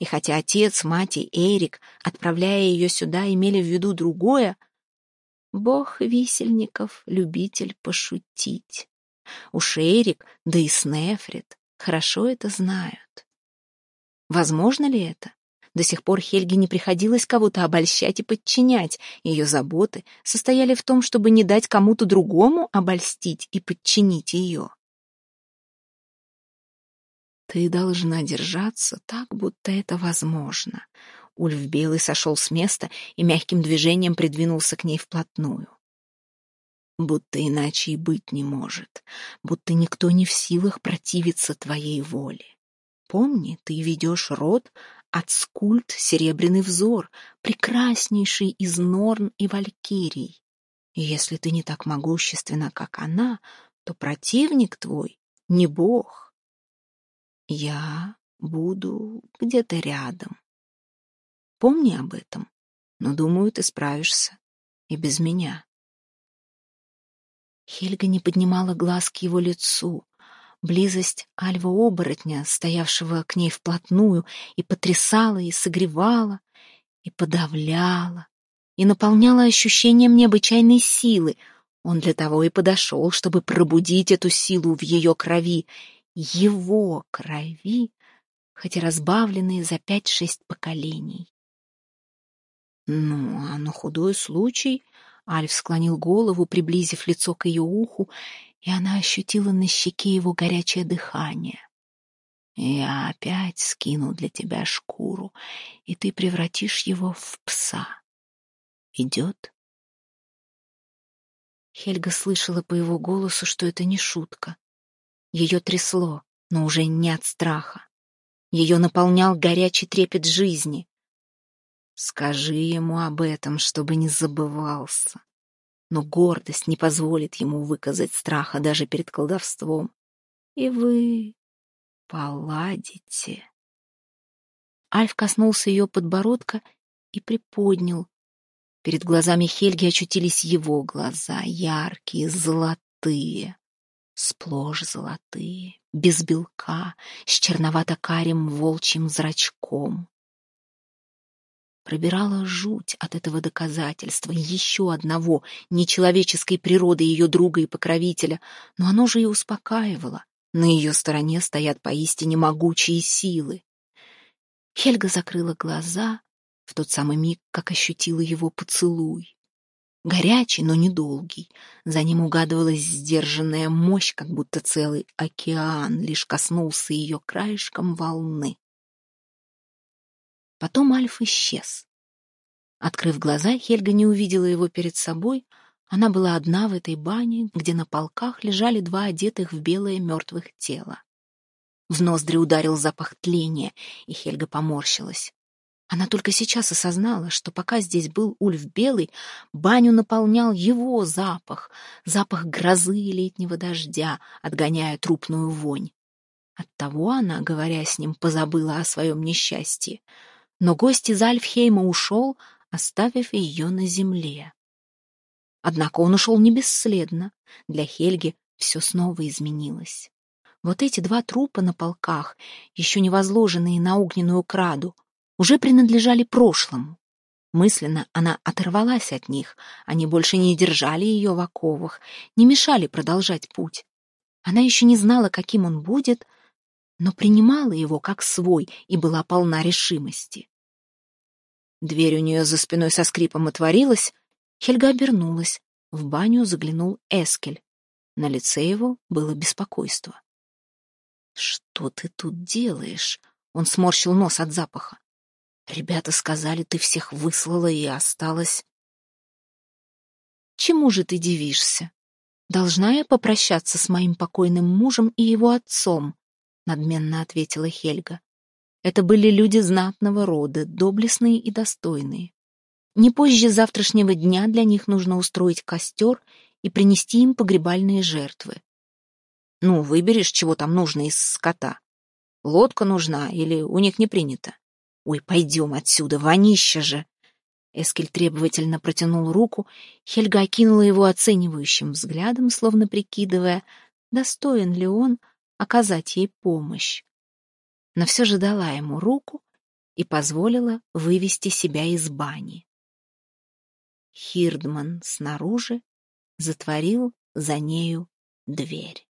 И хотя отец, мать и Эрик, отправляя ее сюда, имели в виду другое, Бог висельников — любитель пошутить. Уж Эрик, да и Снефрит хорошо это знают. Возможно ли это? До сих пор Хельге не приходилось кого-то обольщать и подчинять. Ее заботы состояли в том, чтобы не дать кому-то другому обольстить и подчинить ее. Ты должна держаться так, будто это возможно. Ульф Белый сошел с места и мягким движением придвинулся к ней вплотную. Будто иначе и быть не может, будто никто не в силах противиться твоей воле. Помни, ты ведешь род от скульт Серебряный взор, прекраснейший из Норн и Валькирий. И если ты не так могущественна, как она, то противник твой не бог. Я буду где-то рядом, Помни об этом. Но, думаю, ты справишься. И без меня. Хельга не поднимала глаз к его лицу. Близость альва-оборотня, стоявшего к ней вплотную, и потрясала, и согревала, и подавляла, и наполняла ощущением необычайной силы. Он для того и подошел, чтобы пробудить эту силу в ее крови, его крови, хоть и разбавленные за пять-шесть поколений. Ну, а на худой случай... Альф склонил голову, приблизив лицо к ее уху, и она ощутила на щеке его горячее дыхание. «Я опять скину для тебя шкуру, и ты превратишь его в пса. Идет?» Хельга слышала по его голосу, что это не шутка. Ее трясло, но уже не от страха. Ее наполнял горячий трепет жизни. Скажи ему об этом, чтобы не забывался. Но гордость не позволит ему выказать страха даже перед колдовством. И вы... поладите. Альф коснулся ее подбородка и приподнял. Перед глазами Хельги очутились его глаза, яркие, золотые, сплошь золотые, без белка, с черновато-карим волчьим зрачком. Пробирала жуть от этого доказательства, еще одного, нечеловеческой природы ее друга и покровителя, но оно же и успокаивало. На ее стороне стоят поистине могучие силы. Хельга закрыла глаза в тот самый миг, как ощутила его поцелуй. Горячий, но недолгий. За ним угадывалась сдержанная мощь, как будто целый океан лишь коснулся ее краешком волны. Потом Альф исчез. Открыв глаза, Хельга не увидела его перед собой. Она была одна в этой бане, где на полках лежали два одетых в белое мертвых тела. В ноздри ударил запах тления, и Хельга поморщилась. Она только сейчас осознала, что пока здесь был Ульф Белый, баню наполнял его запах, запах грозы и летнего дождя, отгоняя трупную вонь. Оттого она, говоря с ним, позабыла о своем несчастье. Но гость из Альфхейма ушел, оставив ее на земле. Однако он ушел не бесследно. Для Хельги все снова изменилось. Вот эти два трупа на полках, еще не возложенные на огненную краду, уже принадлежали прошлому. Мысленно она оторвалась от них, они больше не держали ее в оковах, не мешали продолжать путь. Она еще не знала, каким он будет, но принимала его как свой и была полна решимости. Дверь у нее за спиной со скрипом отворилась, Хельга обернулась. В баню заглянул Эскель. На лице его было беспокойство. «Что ты тут делаешь?» Он сморщил нос от запаха. Ребята сказали, ты всех выслала и осталась. Чему же ты дивишься? Должна я попрощаться с моим покойным мужем и его отцом? Надменно ответила Хельга. Это были люди знатного рода, доблестные и достойные. Не позже завтрашнего дня для них нужно устроить костер и принести им погребальные жертвы. Ну, выберешь, чего там нужно из скота. Лодка нужна или у них не принято? «Ой, пойдем отсюда, вонища же!» Эскель требовательно протянул руку, Хельга окинула его оценивающим взглядом, словно прикидывая, достоин ли он оказать ей помощь. Но все же дала ему руку и позволила вывести себя из бани. Хирдман снаружи затворил за нею дверь.